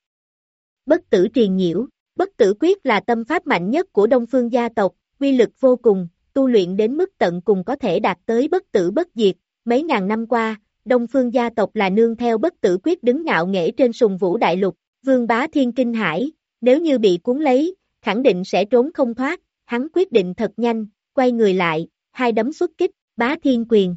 Speaker 2: Bất tử triền nhiễu, bất tử quyết là tâm pháp mạnh nhất của Đông Phương gia tộc, quy lực vô cùng, tu luyện đến mức tận cùng có thể đạt tới bất tử bất diệt, mấy ngàn năm qua, Đông Phương gia tộc là nương theo bất tử quyết đứng ngạo nghễ trên sùng vũ đại lục, vương bá thiên kinh hải, nếu như bị cuốn lấy, khẳng định sẽ trốn không thoát, hắn quyết định thật nhanh, quay người lại, hai đấm xuất kích, bá thiên quyền.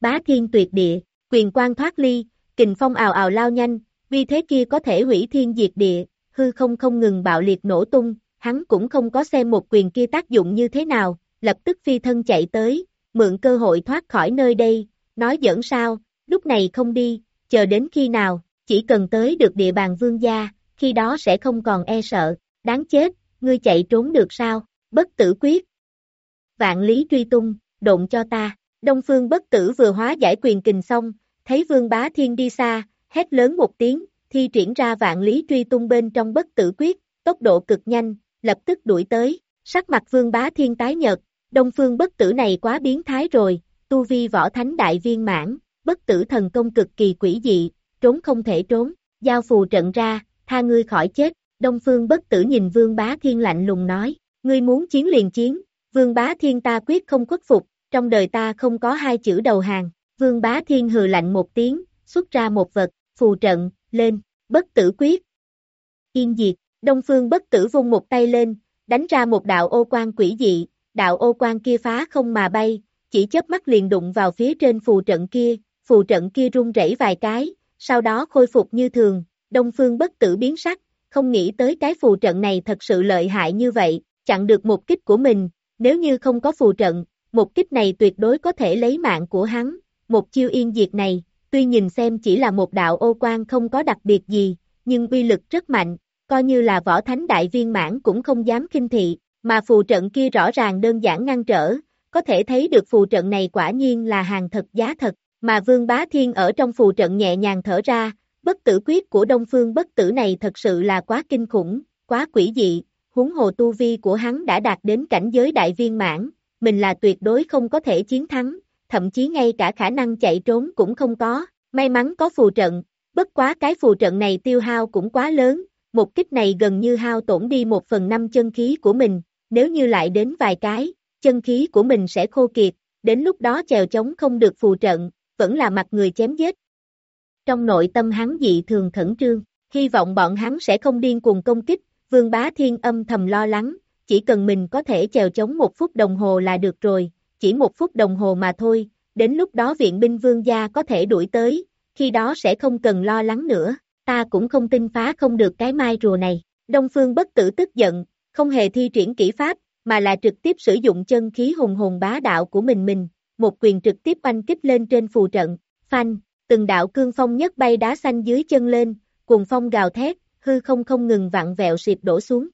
Speaker 2: Bá thiên tuyệt địa, quyền quang thoát ly, kình phong ào ào lao nhanh, vì thế kia có thể hủy thiên diệt địa, hư không không ngừng bạo liệt nổ tung, hắn cũng không có xem một quyền kia tác dụng như thế nào, lập tức phi thân chạy tới, mượn cơ hội thoát khỏi nơi đây, nói giỡn sao, lúc này không đi, chờ đến khi nào, chỉ cần tới được địa bàn vương gia, khi đó sẽ không còn e sợ, đáng chết, ngươi chạy trốn được sao, bất tử quyết. Vạn lý truy tung, độn cho ta, Đông Phương bất tử vừa hóa giải quyền kình xong, thấy vương bá thiên đi xa, hét lớn một tiếng, thi triển ra vạn lý truy tung bên trong bất tử quyết, tốc độ cực nhanh, lập tức đuổi tới, sắc mặt vương bá thiên tái nhợt, Đông Phương bất tử này quá biến thái rồi, tu vi võ thánh đại viên mãn, bất tử thần công cực kỳ quỷ dị, trốn không thể trốn, giao phù trận ra, tha ngươi khỏi chết, Đông Phương bất tử nhìn Vương Bá Thiên lạnh lùng nói, ngươi muốn chiến liền chiến, Vương Bá Thiên ta quyết không khuất phục, trong đời ta không có hai chữ đầu hàng, Vương Bá Thiên hừ lạnh một tiếng, xuất ra một vật, phù trận, lên, bất tử quyết. Yên diệt, Đông Phương bất tử vung một tay lên, đánh ra một đạo ô quan quỷ dị, đạo ô quan kia phá không mà bay, chỉ chớp mắt liền đụng vào phía trên phù trận kia, phù trận kia rung rẩy vài cái, sau đó khôi phục như thường, Đông Phương bất tử biến sắc, không nghĩ tới cái phù trận này thật sự lợi hại như vậy, chặn được một kích của mình, nếu như không có phù trận, một kích này tuyệt đối có thể lấy mạng của hắn, một chiêu yên diệt này, tuy nhìn xem chỉ là một đạo ô quan không có đặc biệt gì, nhưng uy lực rất mạnh, coi như là võ thánh đại viên mãn cũng không dám kinh thị, mà phù trận kia rõ ràng đơn giản ngăn trở, có thể thấy được phù trận này quả nhiên là hàng thật giá thật, mà Vương Bá Thiên ở trong phù trận nhẹ nhàng thở ra, bất tử quyết của Đông Phương bất tử này thật sự là quá kinh khủng, quá quỷ dị, huống hồ tu vi của hắn đã đạt đến cảnh giới đại viên mãn, mình là tuyệt đối không có thể chiến thắng, thậm chí ngay cả khả năng chạy trốn cũng không có, may mắn có phù trận, Bất quá cái phù trận này tiêu hao cũng quá lớn, một kích này gần như hao tổn đi một phần năm chân khí của mình, nếu như lại đến vài cái, chân khí của mình sẽ khô kiệt, đến lúc đó chèo chống không được phù trận, vẫn là mặt người chém giết. Trong nội tâm hắn dị thường khẩn trương, hy vọng bọn hắn sẽ không điên cuồng công kích, vương bá thiên âm thầm lo lắng, chỉ cần mình có thể chèo chống một phút đồng hồ là được rồi, chỉ một phút đồng hồ mà thôi, đến lúc đó viện binh vương gia có thể đuổi tới, khi đó sẽ không cần lo lắng nữa, ta cũng không tin phá không được cái mai rùa này. Đông Phương bất tử tức giận, không hề thi triển kỹ pháp, mà là trực tiếp sử dụng chân khí hùng hồn bá đạo của mình mình, một quyền trực tiếp oanh kích lên trên phù trận, phanh, từng đạo cương phong nhất bay đá xanh dưới chân lên, cùng phong gào thét, hư không không ngừng vặn vẹo xịp đổ xuống.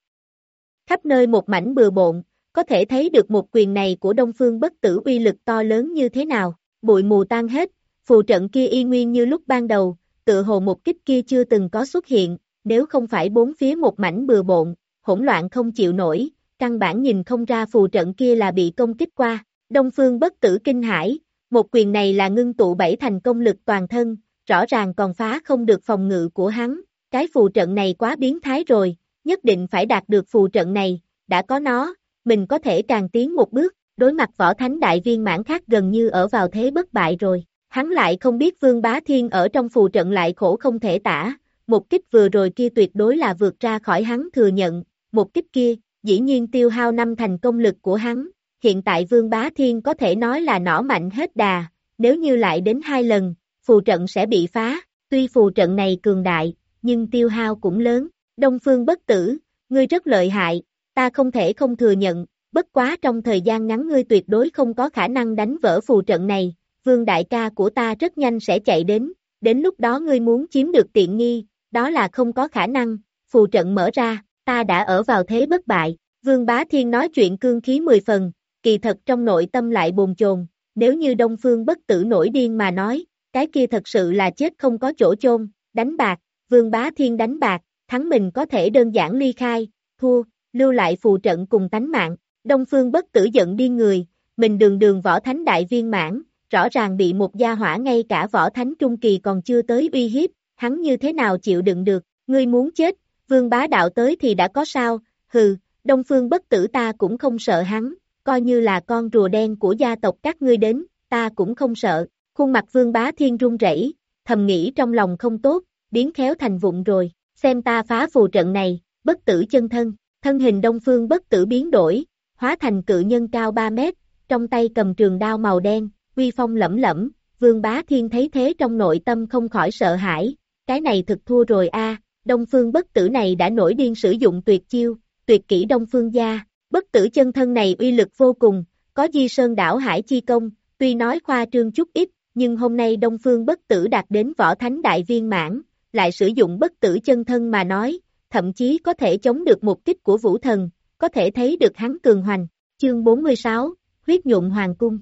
Speaker 2: Khắp nơi một mảnh bừa bộn, có thể thấy được một quyền này của Đông Phương bất tử uy lực to lớn như thế nào, bụi mù tan hết, phù trận kia y nguyên như lúc ban đầu, tự hồ một kích kia chưa từng có xuất hiện, nếu không phải bốn phía một mảnh bừa bộn, hỗn loạn không chịu nổi, căn bản nhìn không ra phù trận kia là bị công kích qua. Đông Phương bất tử kinh hải, một quyền này là ngưng tụ bảy thành công lực toàn thân, rõ ràng còn phá không được phòng ngự của hắn, cái phù trận này quá biến thái rồi, nhất định phải đạt được phù trận này, đã có nó, mình có thể càng tiến một bước, đối mặt võ thánh đại viên mãn khác gần như ở vào thế bất bại rồi. Hắn lại không biết Vương Bá Thiên ở trong phù trận lại khổ không thể tả, một kích vừa rồi kia tuyệt đối là vượt ra khỏi hắn thừa nhận, một kích kia, dĩ nhiên tiêu hao năm thành công lực của hắn, hiện tại Vương Bá Thiên có thể nói là nỏ mạnh hết đà, nếu như lại đến hai lần, phù trận sẽ bị phá, tuy phù trận này cường đại, nhưng tiêu hao cũng lớn, Đông Phương bất tử, ngươi rất lợi hại, ta không thể không thừa nhận, bất quá trong thời gian ngắn ngươi tuyệt đối không có khả năng đánh vỡ phù trận này, vương đại ca của ta rất nhanh sẽ chạy đến, đến lúc đó ngươi muốn chiếm được tiện nghi, đó là không có khả năng, phù trận mở ra, ta đã ở vào thế bất bại, vương bá thiên nói chuyện cương khí mười phần, kỳ thật trong nội tâm lại bồn chồn, nếu như đông phương bất tử nổi điên mà nói, cái kia thật sự là chết không có chỗ chôn, đánh bạc, vương bá thiên đánh bạc, thắng mình có thể đơn giản ly khai, thua, lưu lại phù trận cùng tánh mạng, đông phương bất tử giận điên người, mình đường đường võ thánh đại viên mãn, rõ ràng bị một gia hỏa ngay cả võ thánh trung kỳ còn chưa tới uy hiếp, hắn như thế nào chịu đựng được, ngươi muốn chết, vương bá đạo tới thì đã có sao, hừ, đông phương bất tử ta cũng không sợ hắn, coi như là con rùa đen của gia tộc các ngươi đến, ta cũng không sợ, khuôn mặt vương bá thiên run rẩy, thầm nghĩ trong lòng không tốt, biến khéo thành vụn rồi, xem ta phá phù trận này, bất tử chân thân, thân hình đông phương bất tử biến đổi, hóa thành cự nhân cao 3 mét, trong tay cầm trường đao màu đen, uy phong lẫm lẫm, vương bá thiên thấy thế trong nội tâm không khỏi sợ hãi, cái này thực thua rồi a đông phương bất tử này đã nổi điên sử dụng tuyệt chiêu, tuyệt kỹ đông phương gia, bất tử chân thân này uy lực vô cùng, có di sơn đảo hải chi công, tuy nói khoa trương chút ít, nhưng hôm nay đông phương bất tử đạt đến võ thánh đại viên mãn, lại sử dụng bất tử chân thân mà nói, thậm chí có thể chống được một kích của vũ thần, có thể thấy được hắn cường hoành, chương 46, huyết nhuộm hoàng cung.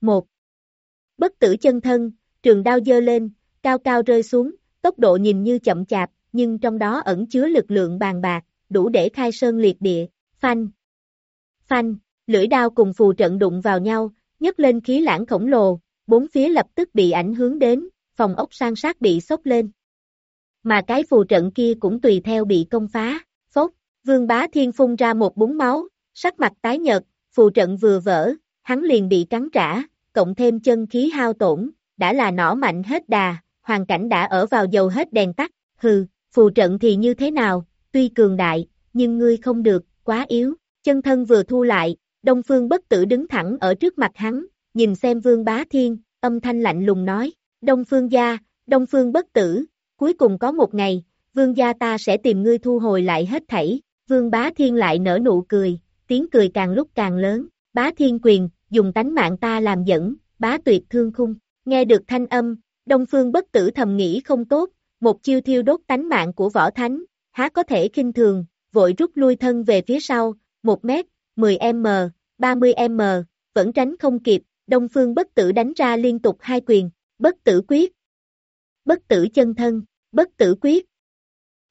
Speaker 2: 1. Bất tử chân thân, trường đao dơ lên, cao cao rơi xuống, tốc độ nhìn như chậm chạp, nhưng trong đó ẩn chứa lực lượng bàn bạc, đủ để khai sơn liệt địa, phanh. Phanh, lưỡi đao cùng phù trận đụng vào nhau, nhấc lên khí lãng khổng lồ, bốn phía lập tức bị ảnh hướng đến, phòng ốc sang sát bị sốc lên. Mà cái phù trận kia cũng tùy theo bị công phá, phốc, vương bá thiên phun ra một búng máu, sắc mặt tái nhợt, phù trận vừa vỡ, hắn liền bị cắn trả, cộng thêm chân khí hao tổn, đã là nỏ mạnh hết đà, hoàn cảnh đã ở vào dầu hết đèn tắt, hừ, phù trận thì như thế nào, tuy cường đại, nhưng ngươi không được, quá yếu, chân thân vừa thu lại, đông phương bất tử đứng thẳng ở trước mặt hắn, nhìn xem vương bá thiên, âm thanh lạnh lùng nói, đông phương gia, đông phương bất tử, cuối cùng có một ngày, vương gia ta sẽ tìm ngươi thu hồi lại hết thảy, vương bá thiên lại nở nụ cười, tiếng cười càng lúc càng lớn, bá thiên quyền, dùng tánh mạng ta làm dẫn, bá tuyệt thương khung, nghe được thanh âm, đông phương bất tử thầm nghĩ không tốt, một chiêu thiêu đốt tánh mạng của võ thánh, há có thể kinh thường, vội rút lui thân về phía sau, 1 mét, 10m, 30m, vẫn tránh không kịp, đông phương bất tử đánh ra liên tục hai quyền, bất tử quyết, bất tử chân thân, bất tử quyết,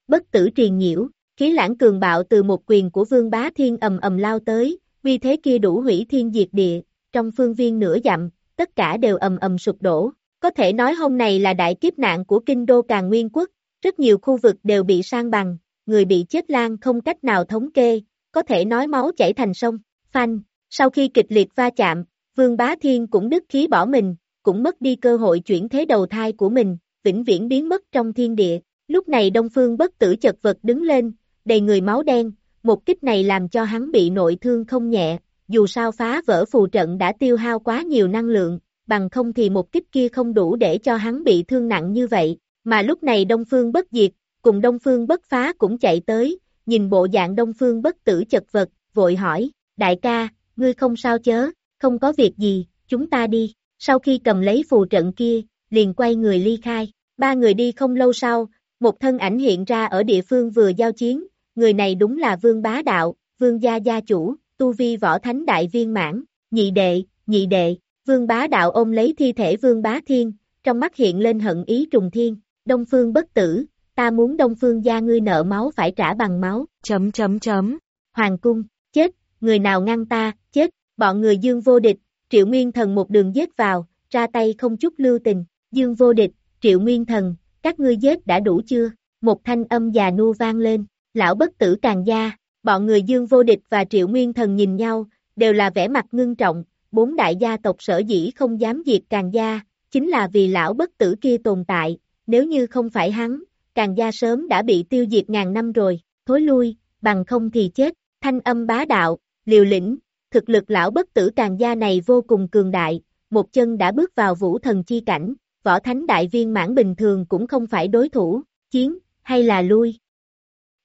Speaker 2: bất tử triền nhiễu, khí lãng cường bạo từ một quyền của vương bá thiên ầm ầm lao tới, vì thế kia đủ hủy thiên diệt địa, trong phương viên nửa dặm, tất cả đều ầm ầm sụp đổ, có thể nói hôm nay là đại kiếp nạn của kinh đô càng nguyên quốc, rất nhiều khu vực đều bị sang bằng, người bị chết lan không cách nào thống kê, có thể nói máu chảy thành sông, phanh, sau khi kịch liệt va chạm, Vương Bá Thiên cũng đứt khí bỏ mình, cũng mất đi cơ hội chuyển thế đầu thai của mình, vĩnh viễn biến mất trong thiên địa. Lúc này Đông Phương bất tử chật vật đứng lên, đầy người máu đen, một kích này làm cho hắn bị nội thương không nhẹ, dù sao phá vỡ phù trận đã tiêu hao quá nhiều năng lượng, bằng không thì một kích kia không đủ để cho hắn bị thương nặng như vậy, mà lúc này Đông Phương bất diệt, cùng Đông Phương bất phá cũng chạy tới, nhìn bộ dạng Đông Phương bất tử chật vật, vội hỏi, đại ca, ngươi không sao chớ, không có việc gì, chúng ta đi, sau khi cầm lấy phù trận kia, liền quay người ly khai, ba người đi không lâu sau, một thân ảnh hiện ra ở địa phương vừa giao chiến, người này đúng là Vương Bá Đạo, Vương gia gia chủ, tu vi võ thánh đại viên mãn, nhị đệ, nhị đệ, Vương Bá Đạo ôm lấy thi thể Vương Bá Thiên, trong mắt hiện lên hận ý trùng thiên, Đông Phương bất tử, ta muốn Đông Phương gia ngươi nợ máu phải trả bằng máu, chấm chấm chấm, Hoàng cung, chết, người nào ngăn ta, chết, bọn người dương vô địch, triệu nguyên thần một đường giết vào, ra tay không chút lưu tình, dương vô địch, triệu nguyên thần, các ngươi giết đã đủ chưa, một thanh âm già nua vang lên, lão bất tử càng gia, bọn người dương vô địch và triệu nguyên thần nhìn nhau, đều là vẻ mặt ngưng trọng, bốn đại gia tộc sở dĩ không dám diệt càng gia, chính là vì lão bất tử kia tồn tại, nếu như không phải hắn, càng gia sớm đã bị tiêu diệt ngàn năm rồi, thối lui, bằng không thì chết, thanh âm bá đạo, liều lĩnh, thực lực lão bất tử càng gia này vô cùng cường đại, một chân đã bước vào vũ thần chi cảnh, võ thánh đại viên mãn bình thường cũng không phải đối thủ, chiến, hay là lui.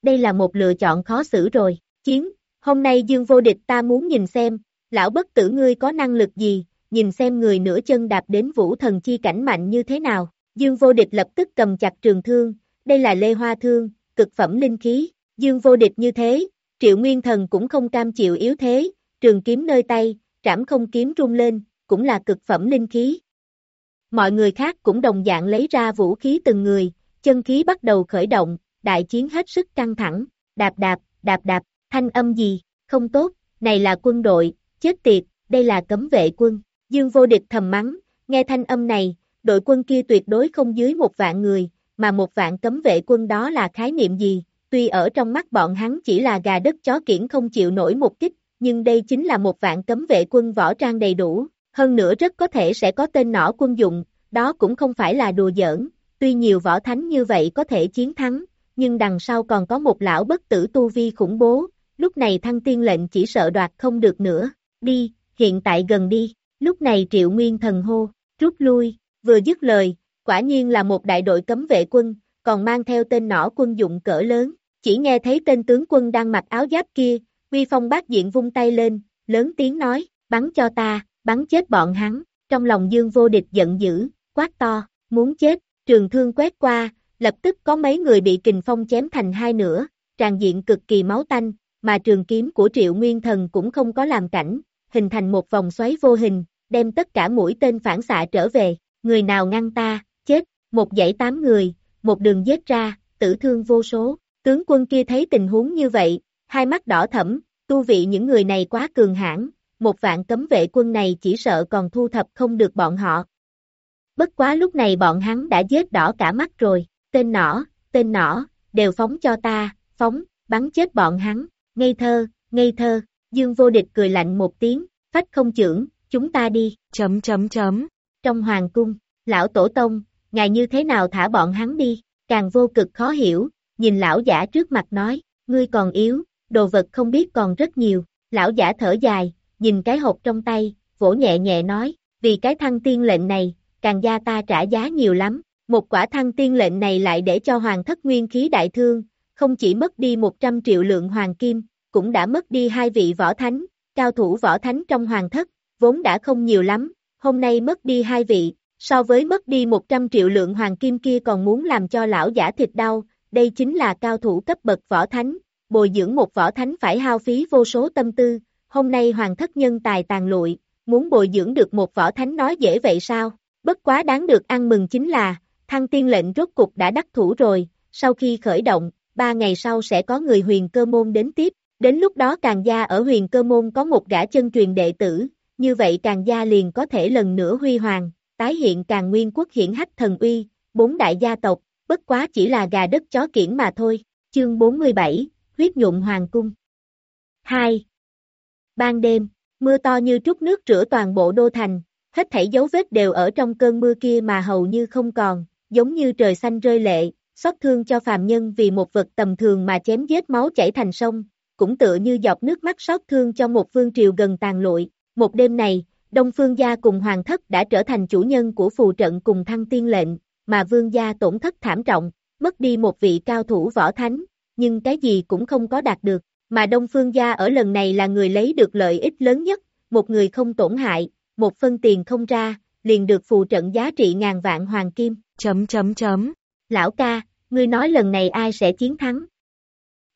Speaker 2: Đây là một lựa chọn khó xử rồi, chiến, hôm nay dương vô địch ta muốn nhìn xem, lão bất tử ngươi có năng lực gì, nhìn xem người nửa chân đạp đến vũ thần chi cảnh mạnh như thế nào, dương vô địch lập tức cầm chặt trường thương, đây là lê hoa thương, cực phẩm linh khí, dương vô địch như thế, triệu nguyên thần cũng không cam chịu yếu thế, trường kiếm nơi tay, trảm không kiếm rung lên, cũng là cực phẩm linh khí. Mọi người khác cũng đồng dạng lấy ra vũ khí từng người, chân khí bắt đầu khởi động, đại chiến hết sức căng thẳng, đạp đạp, đạp đạp, thanh âm gì, không tốt, này là quân đội, chết tiệt, đây là cấm vệ quân, dương vô địch thầm mắng, nghe thanh âm này, đội quân kia tuyệt đối không dưới một vạn người, mà một vạn cấm vệ quân đó là khái niệm gì, tuy ở trong mắt bọn hắn chỉ là gà đất chó kiển không chịu nổi một kích, nhưng đây chính là một vạn cấm vệ quân võ trang đầy đủ, hơn nữa rất có thể sẽ có tên nỏ quân dụng, đó cũng không phải là đùa giỡn, tuy nhiều võ thánh như vậy có thể chiến thắng, nhưng đằng sau còn có một lão bất tử tu vi khủng bố, lúc này thăng tiên lệnh chỉ sợ đoạt không được nữa, đi, hiện tại gần đi, lúc này triệu nguyên thần hô, rút lui, vừa dứt lời, quả nhiên là một đại đội cấm vệ quân, còn mang theo tên nỏ quân dụng cỡ lớn, chỉ nghe thấy tên tướng quân đang mặc áo giáp kia, Vi Phong bác diện vung tay lên, lớn tiếng nói, bắn cho ta, bắn chết bọn hắn, trong lòng dương vô địch giận dữ, quát to, muốn chết, trường thương quét qua, lập tức có mấy người bị kình phong chém thành hai nửa, tràn diện cực kỳ máu tanh, mà trường kiếm của triệu nguyên thần cũng không có làm cảnh, hình thành một vòng xoáy vô hình, đem tất cả mũi tên phản xạ trở về, người nào ngăn ta, chết, một dãy tám người, một đường giết ra, tử thương vô số, tướng quân kia thấy tình huống như vậy, hai mắt đỏ thẫm, tu vị những người này quá cường hãn, một vạn cấm vệ quân này chỉ sợ còn thu thập không được bọn họ. Bất quá lúc này bọn hắn đã giết đỏ cả mắt rồi, tên nỏ, tên nỏ, đều phóng cho ta, phóng, bắn chết bọn hắn, ngây thơ, ngây thơ, dương vô địch cười lạnh một tiếng, phách không trưởng, chúng ta đi, chấm chấm chấm, trong hoàng cung, lão tổ tông, ngài như thế nào thả bọn hắn đi, càng vô cực khó hiểu, nhìn lão giả trước mặt nói, ngươi còn yếu, đồ vật không biết còn rất nhiều, lão giả thở dài, nhìn cái hộp trong tay, vỗ nhẹ nhẹ nói, vì cái thăng tiên lệnh này, càng gia ta trả giá nhiều lắm, một quả thăng tiên lệnh này lại để cho hoàng thất nguyên khí đại thương, không chỉ mất đi 100 triệu lượng hoàng kim, cũng đã mất đi hai vị võ thánh, cao thủ võ thánh trong hoàng thất, vốn đã không nhiều lắm, hôm nay mất đi hai vị, so với mất đi 100 triệu lượng hoàng kim kia còn muốn làm cho lão giả thịt đau, đây chính là cao thủ cấp bậc võ thánh, bồi dưỡng một võ thánh phải hao phí vô số tâm tư, hôm nay hoàng thất nhân tài tàn lụi, muốn bồi dưỡng được một võ thánh nói dễ vậy sao, bất quá đáng được ăn mừng chính là, thăng tiên lệnh rốt cục đã đắc thủ rồi, sau khi khởi động, ba ngày sau sẽ có người huyền cơ môn đến tiếp, đến lúc đó càng gia ở huyền cơ môn có một gã chân truyền đệ tử, như vậy càng gia liền có thể lần nữa huy hoàng, tái hiện càng nguyên quốc hiển hách thần uy, bốn đại gia tộc, bất quá chỉ là gà đất chó kiển mà thôi. Chương 47, huyết nhuộm hoàng cung. 2. Ban đêm, mưa to như trút nước rửa toàn bộ đô thành, hết thảy dấu vết đều ở trong cơn mưa kia mà hầu như không còn, giống như trời xanh rơi lệ, xót thương cho phàm nhân vì một vật tầm thường mà chém giết máu chảy thành sông, cũng tựa như dọc nước mắt xót thương cho một vương triều gần tàn lụi. Một đêm này, Đông Phương Gia cùng Hoàng Thất đã trở thành chủ nhân của phù trận cùng thăng tiên lệnh, mà Vương Gia tổn thất thảm trọng, mất đi một vị cao thủ võ thánh, nhưng cái gì cũng không có đạt được, mà Đông Phương Gia ở lần này là người lấy được lợi ích lớn nhất, một người không tổn hại, một phân tiền không ra, liền được phù trận giá trị ngàn vạn hoàng kim.
Speaker 3: Chấm chấm chấm.
Speaker 2: Lão ca, ngươi nói lần này ai sẽ chiến thắng?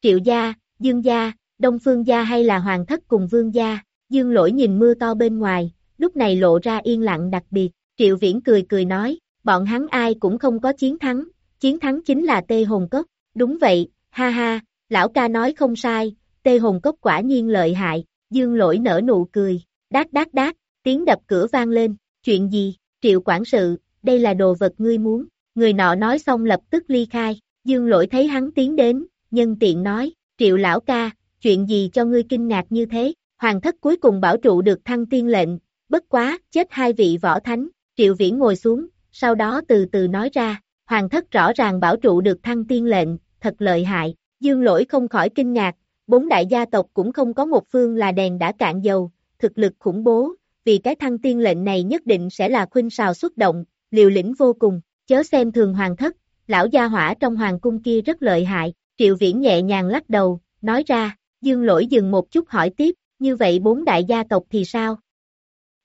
Speaker 2: Triệu gia, Dương gia, Đông Phương gia hay là Hoàng thất cùng Vương gia? Dương lỗi nhìn mưa to bên ngoài, lúc này lộ ra yên lặng đặc biệt. Triệu Viễn cười cười nói, bọn hắn ai cũng không có chiến thắng, chiến thắng chính là Tê Hồn Cốc. Đúng vậy, ha ha, lão ca nói không sai, Tê Hồn Cốc quả nhiên lợi hại. Dương lỗi nở nụ cười, đát đát đát, tiếng đập cửa vang lên, chuyện gì, Triệu quản sự, đây là đồ vật ngươi muốn, người nọ nói xong lập tức ly khai, dương lỗi thấy hắn tiến đến, nhân tiện nói, triệu lão ca, chuyện gì cho ngươi kinh ngạc như thế, hoàng thất cuối cùng bảo trụ được thăng tiên lệnh, bất quá, chết hai vị võ thánh, triệu viễn ngồi xuống, sau đó từ từ nói ra, hoàng thất rõ ràng bảo trụ được thăng tiên lệnh, thật lợi hại, dương lỗi không khỏi kinh ngạc, bốn đại gia tộc cũng không có một phương là đèn đã cạn dầu, thực lực khủng bố, vì cái thăng tiên lệnh này nhất định sẽ là khuynh sào xuất động, liều lĩnh vô cùng, chớ xem thường hoàng thất, lão gia hỏa trong hoàng cung kia rất lợi hại, triệu viễn nhẹ nhàng lắc đầu, nói ra, dương lỗi dừng một chút hỏi tiếp, như vậy bốn đại gia tộc thì sao?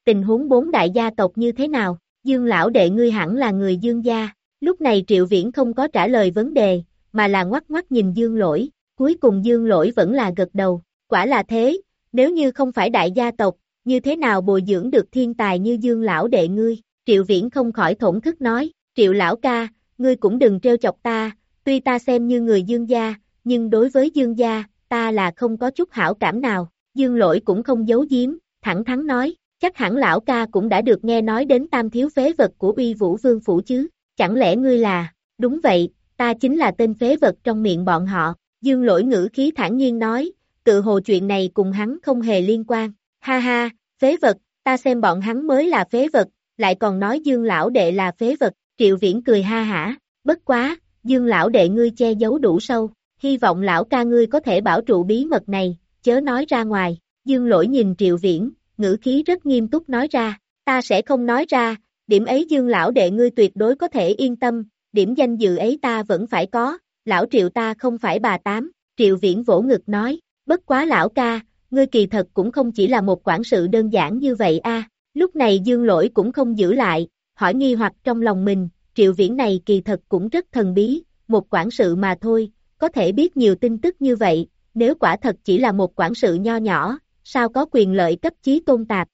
Speaker 2: Tình huống bốn đại gia tộc như thế nào? Dương lão đệ ngươi hẳn là người dương gia, lúc này triệu viễn không có trả lời vấn đề, mà là ngoắc ngoắc nhìn dương lỗi, cuối cùng dương lỗi vẫn là gật đầu, quả là thế, nếu như không phải đại gia tộc, như thế nào bồi dưỡng được thiên tài như dương lão đệ ngươi, triệu viễn không khỏi thổn thức nói, triệu lão ca, ngươi cũng đừng trêu chọc ta, tuy ta xem như người dương gia, nhưng đối với dương gia, ta là không có chút hảo cảm nào, dương lỗi cũng không giấu giếm, thẳng thắn nói, chắc hẳn lão ca cũng đã được nghe nói đến tam thiếu phế vật của uy vũ vương phủ chứ, chẳng lẽ ngươi là, đúng vậy, ta chính là tên phế vật trong miệng bọn họ, dương lỗi ngữ khí thản nhiên nói, tự hồ chuyện này cùng hắn không hề liên quan, Ha ha, phế vật, ta xem bọn hắn mới là phế vật, lại còn nói dương lão đệ là phế vật, triệu viễn cười ha hả, bất quá, dương lão đệ ngươi che giấu đủ sâu, hy vọng lão ca ngươi có thể bảo trụ bí mật này, chớ nói ra ngoài, dương lỗi nhìn triệu viễn, ngữ khí rất nghiêm túc nói ra, ta sẽ không nói ra, điểm ấy dương lão đệ ngươi tuyệt đối có thể yên tâm, điểm danh dự ấy ta vẫn phải có, lão triệu ta không phải bà tám, triệu viễn vỗ ngực nói, bất quá lão ca, ngươi kỳ thật cũng không chỉ là một quản sự đơn giản như vậy a. Lúc này dương lỗi cũng không giữ lại, hỏi nghi hoặc trong lòng mình, triệu viễn này kỳ thật cũng rất thần bí, một quản sự mà thôi, có thể biết nhiều tin tức như vậy, nếu quả thật chỉ là một quản sự nho nhỏ, sao có quyền lợi cấp chí tôn tạp.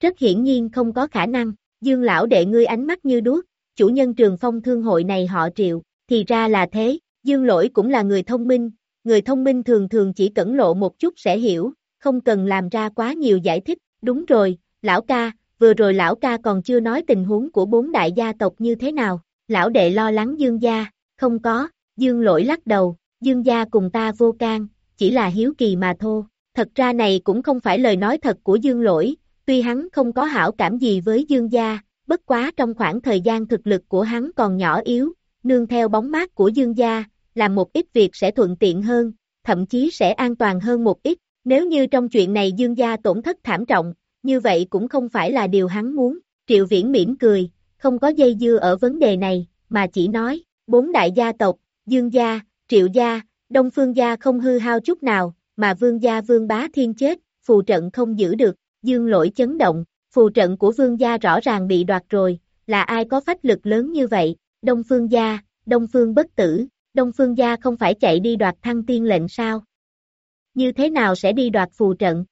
Speaker 2: Rất hiển nhiên không có khả năng, dương lão đệ ngươi ánh mắt như đuốc, chủ nhân trường phong thương hội này họ triệu, thì ra là thế, dương lỗi cũng là người thông minh, người thông minh thường thường chỉ cẩn lộ một chút sẽ hiểu, không cần làm ra quá nhiều giải thích, đúng rồi, lão ca, vừa rồi lão ca còn chưa nói tình huống của bốn đại gia tộc như thế nào, lão đệ lo lắng dương gia, không có, dương lỗi lắc đầu, dương gia cùng ta vô can, chỉ là hiếu kỳ mà thôi, thật ra này cũng không phải lời nói thật của dương lỗi, tuy hắn không có hảo cảm gì với dương gia, bất quá trong khoảng thời gian thực lực của hắn còn nhỏ yếu, nương theo bóng mát của dương gia, làm một ít việc sẽ thuận tiện hơn, thậm chí sẽ an toàn hơn một ít, nếu như trong chuyện này dương gia tổn thất thảm trọng, như vậy cũng không phải là điều hắn muốn, triệu viễn mỉm cười, không có dây dưa ở vấn đề này, mà chỉ nói, bốn đại gia tộc, dương gia, triệu gia, đông phương gia không hư hao chút nào, mà vương gia vương bá thiên chết, phù trận không giữ được, dương lỗi chấn động, phù trận của vương gia rõ ràng bị đoạt rồi, là ai có phách lực lớn như vậy, đông phương gia, đông phương bất tử, Đông Phương Gia không phải chạy đi đoạt thăng tiên lệnh sao? Như thế nào sẽ đi đoạt phù trận?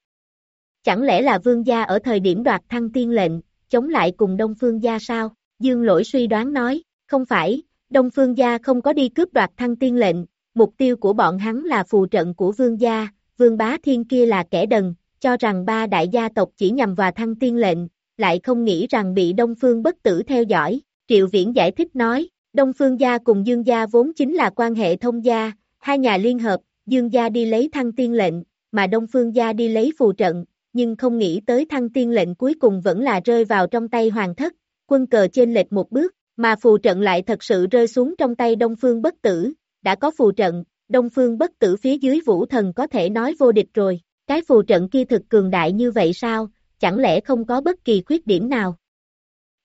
Speaker 2: Chẳng lẽ là Vương Gia ở thời điểm đoạt thăng tiên lệnh, chống lại cùng Đông Phương Gia sao? Dương Lỗi suy đoán nói, không phải, Đông Phương Gia không có đi cướp đoạt thăng tiên lệnh, mục tiêu của bọn hắn là phù trận của Vương Gia, Vương Bá Thiên kia là kẻ đần, cho rằng ba đại gia tộc chỉ nhằm vào thăng tiên lệnh, lại không nghĩ rằng bị Đông Phương bất tử theo dõi. Triệu Viễn giải thích nói, Đông Phương gia cùng Dương gia vốn chính là quan hệ thông gia, hai nhà liên hợp, Dương gia đi lấy thăng tiên lệnh, mà Đông Phương gia đi lấy phù trận, nhưng không nghĩ tới thăng tiên lệnh cuối cùng vẫn là rơi vào trong tay hoàng thất, quân cờ trên lệch một bước, mà phù trận lại thật sự rơi xuống trong tay Đông Phương bất tử, đã có phù trận, Đông Phương bất tử phía dưới vũ thần có thể nói vô địch rồi, cái phù trận kia thực cường đại như vậy sao, chẳng lẽ không có bất kỳ khuyết điểm nào?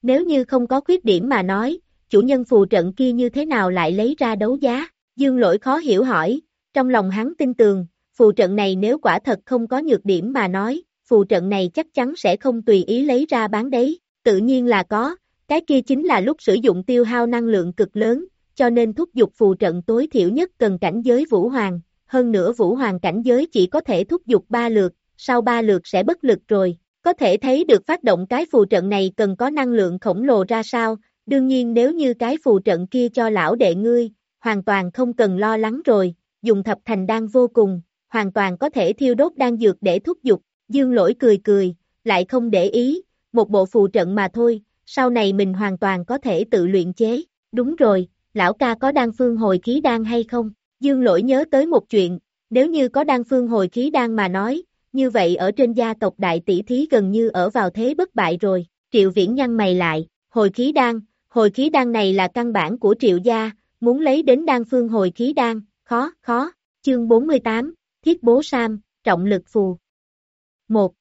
Speaker 2: Nếu như không có khuyết điểm mà nói, chủ nhân phù trận kia như thế nào lại lấy ra đấu giá? Dương lỗi khó hiểu hỏi, trong lòng hắn tin tường, phù trận này nếu quả thật không có nhược điểm mà nói, phù trận này chắc chắn sẽ không tùy ý lấy ra bán đấy, tự nhiên là có, cái kia chính là lúc sử dụng tiêu hao năng lượng cực lớn, cho nên thúc giục phù trận tối thiểu nhất cần cảnh giới vũ hoàng, hơn nữa vũ hoàng cảnh giới chỉ có thể thúc giục ba lượt, sau ba lượt sẽ bất lực rồi, có thể thấy được phát động cái phù trận này cần có năng lượng khổng lồ ra sao, đương nhiên nếu như cái phù trận kia cho lão đệ ngươi, hoàn toàn không cần lo lắng rồi, dùng thập thành đan vô cùng, hoàn toàn có thể thiêu đốt đan dược để thúc giục, dương lỗi cười cười, lại không để ý, một bộ phù trận mà thôi, sau này mình hoàn toàn có thể tự luyện chế, đúng rồi, lão ca có đan phương hồi khí đan hay không? Dương lỗi nhớ tới một chuyện, nếu như có đan phương hồi khí đan mà nói, như vậy ở trên gia tộc đại tỷ thí gần như ở vào thế bất bại rồi, triệu viễn nhăn mày lại, hồi khí đan, hồi khí đan này là căn bản của triệu gia, muốn lấy đến đan phương hồi khí đan, khó, khó, chương 48, thiết bố Sam, trọng lực phù. 1.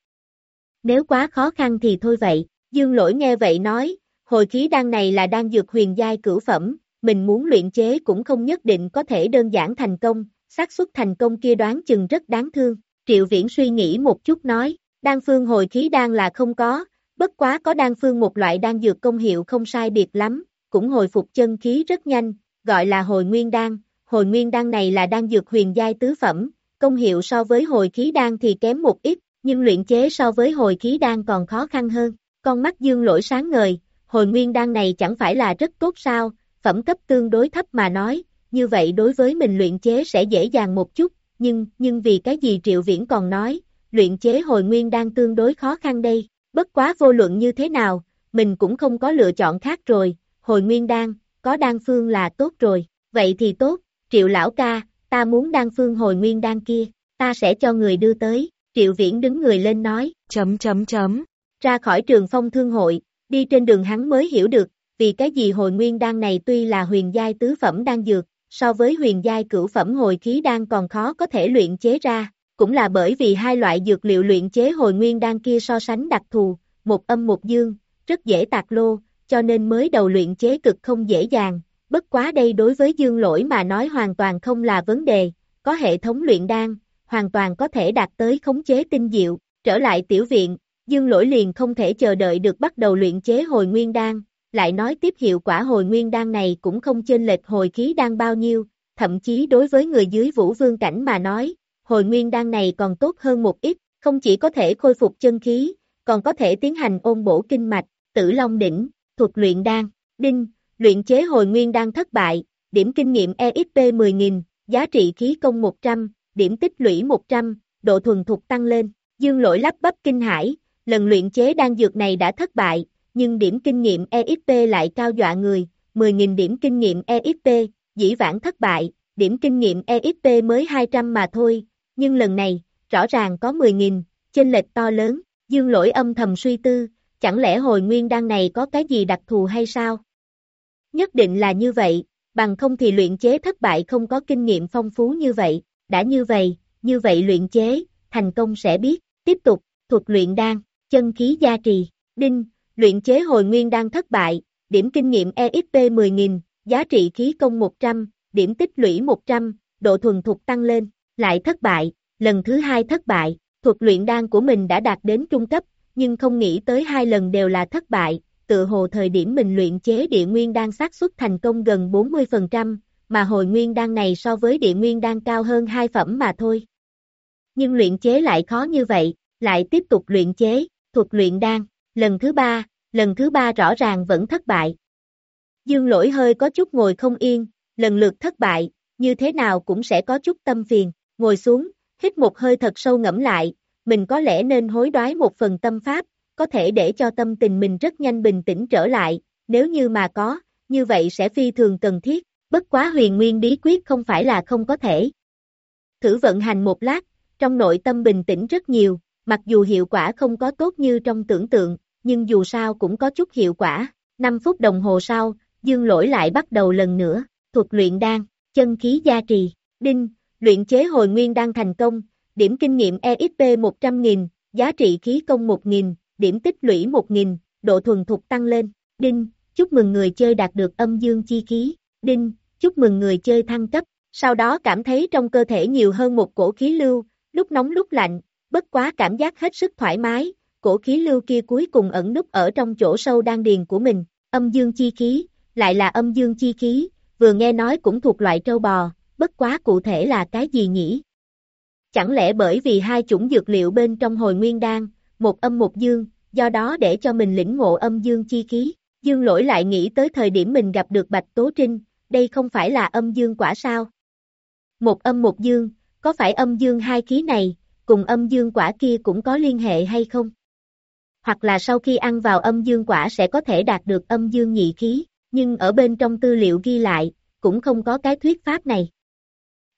Speaker 2: Nếu quá khó khăn thì thôi vậy, dương lỗi nghe vậy nói, hồi khí đan này là đan dược huyền giai cửu phẩm, mình muốn luyện chế cũng không nhất định có thể đơn giản thành công, xác suất thành công kia đoán chừng rất đáng thương. Triệu Viễn suy nghĩ một chút nói, đan phương hồi khí đan là không có, bất quá có đan phương một loại đan dược công hiệu không sai biệt lắm, cũng hồi phục chân khí rất nhanh, gọi là hồi nguyên đan. Hồi nguyên đan này là đan dược huyền giai tứ phẩm, công hiệu so với hồi khí đan thì kém một ít, nhưng luyện chế so với hồi khí đan còn khó khăn hơn. Con mắt dương lỗi sáng ngời, hồi nguyên đan này chẳng phải là rất tốt sao, phẩm cấp tương đối thấp mà nói, như vậy đối với mình luyện chế sẽ dễ dàng một chút, nhưng, nhưng vì cái gì Triệu Viễn còn nói, luyện chế hồi nguyên đan tương đối khó khăn đây, bất quá vô luận như thế nào, mình cũng không có lựa chọn khác rồi, hồi nguyên đan, có đan phương là tốt rồi, vậy thì tốt, Triệu lão ca, ta muốn đan phương hồi nguyên đan kia, ta sẽ cho người đưa tới, Triệu Viễn đứng người lên nói, chấm chấm chấm, ra khỏi trường phong thương hội, đi trên đường hắn mới hiểu được, vì cái gì hồi nguyên đan này tuy là huyền giai tứ phẩm đan dược, so với huyền giai cửu phẩm hồi khí đan còn khó có thể luyện chế ra, cũng là bởi vì hai loại dược liệu luyện chế hồi nguyên đan kia so sánh đặc thù, một âm một dương, rất dễ tạc lô, cho nên mới đầu luyện chế cực không dễ dàng, bất quá đây đối với dương lỗi mà nói hoàn toàn không là vấn đề, có hệ thống luyện đan, hoàn toàn có thể đạt tới khống chế tinh diệu, trở lại tiểu viện, dương lỗi liền không thể chờ đợi được bắt đầu luyện chế hồi nguyên đan, lại nói tiếp hiệu quả hồi nguyên đan này cũng không chênh lệch hồi khí đan bao nhiêu, thậm chí đối với người dưới vũ vương cảnh mà nói, hồi nguyên đan này còn tốt hơn một ít, không chỉ có thể khôi phục chân khí, còn có thể tiến hành ôn bổ kinh mạch, tử long đỉnh, thuật luyện đan, đinh, luyện chế hồi nguyên đan thất bại, điểm kinh nghiệm EXP 10.000, giá trị khí công 100, điểm tích lũy 100, độ thuần thục tăng lên, dương lỗi lắp bắp kinh hải, lần luyện chế đan dược này đã thất bại, nhưng điểm kinh nghiệm EXP lại cao dọa người, 10.000 điểm kinh nghiệm EXP, dĩ vãng thất bại, điểm kinh nghiệm EXP mới 200 mà thôi, nhưng lần này, rõ ràng có 10.000, chênh lệch to lớn, dương lỗi âm thầm suy tư, chẳng lẽ hồi nguyên đan này có cái gì đặc thù hay sao? Nhất định là như vậy, bằng không thì luyện chế thất bại không có kinh nghiệm phong phú như vậy, đã như vậy, như vậy luyện chế, thành công sẽ biết, tiếp tục, thuật luyện đan, chân khí gia trì, đinh, Luyện chế hồi nguyên đan thất bại, điểm kinh nghiệm EXP 10.000, giá trị khí công 100, điểm tích lũy 100, độ thuần thục tăng lên, lại thất bại, lần thứ hai thất bại, thuật luyện đan của mình đã đạt đến trung cấp, nhưng không nghĩ tới hai lần đều là thất bại, tự hồ thời điểm mình luyện chế địa nguyên đan xác suất thành công gần 40%, mà hồi nguyên đan này so với địa nguyên đan cao hơn hai phẩm mà thôi. Nhưng luyện chế lại khó như vậy, lại tiếp tục luyện chế, thuật luyện đan. Lần thứ ba, lần thứ ba rõ ràng vẫn thất bại. Dương lỗi hơi có chút ngồi không yên, lần lượt thất bại, như thế nào cũng sẽ có chút tâm phiền, ngồi xuống, hít một hơi thật sâu ngẫm lại, mình có lẽ nên hối đoái một phần tâm pháp, có thể để cho tâm tình mình rất nhanh bình tĩnh trở lại, nếu như mà có, như vậy sẽ phi thường cần thiết, bất quá huyền nguyên bí quyết không phải là không có thể. Thử vận hành một lát, trong nội tâm bình tĩnh rất nhiều, mặc dù hiệu quả không có tốt như trong tưởng tượng, nhưng dù sao cũng có chút hiệu quả. 5 phút đồng hồ sau, dương lỗi lại bắt đầu lần nữa, thuật luyện đan, chân khí gia trì, đinh, luyện chế hồi nguyên đan thành công, điểm kinh nghiệm EXP 100.000, giá trị khí công 1.000, điểm tích lũy 1.000, độ thuần thục tăng lên, đinh, chúc mừng người chơi đạt được âm dương chi khí, đinh, chúc mừng người chơi thăng cấp, sau đó cảm thấy trong cơ thể nhiều hơn một cổ khí lưu, lúc nóng lúc lạnh, bất quá cảm giác hết sức thoải mái, cổ khí lưu kia cuối cùng ẩn núp ở trong chỗ sâu đan điền của mình, âm dương chi khí, lại là âm dương chi khí, vừa nghe nói cũng thuộc loại trâu bò, bất quá cụ thể là cái gì nhỉ? Chẳng lẽ bởi vì hai chủng dược liệu bên trong hồi nguyên đan, một âm một dương, do đó để cho mình lĩnh ngộ âm dương chi khí, dương lỗi lại nghĩ tới thời điểm mình gặp được Bạch Tố Trinh, đây không phải là âm dương quả sao? Một âm một dương, có phải âm dương hai khí này, cùng âm dương quả kia cũng có liên hệ hay không? Hoặc là sau khi ăn vào âm dương quả sẽ có thể đạt được âm dương nhị khí, nhưng ở bên trong tư liệu ghi lại, cũng không có cái thuyết pháp này.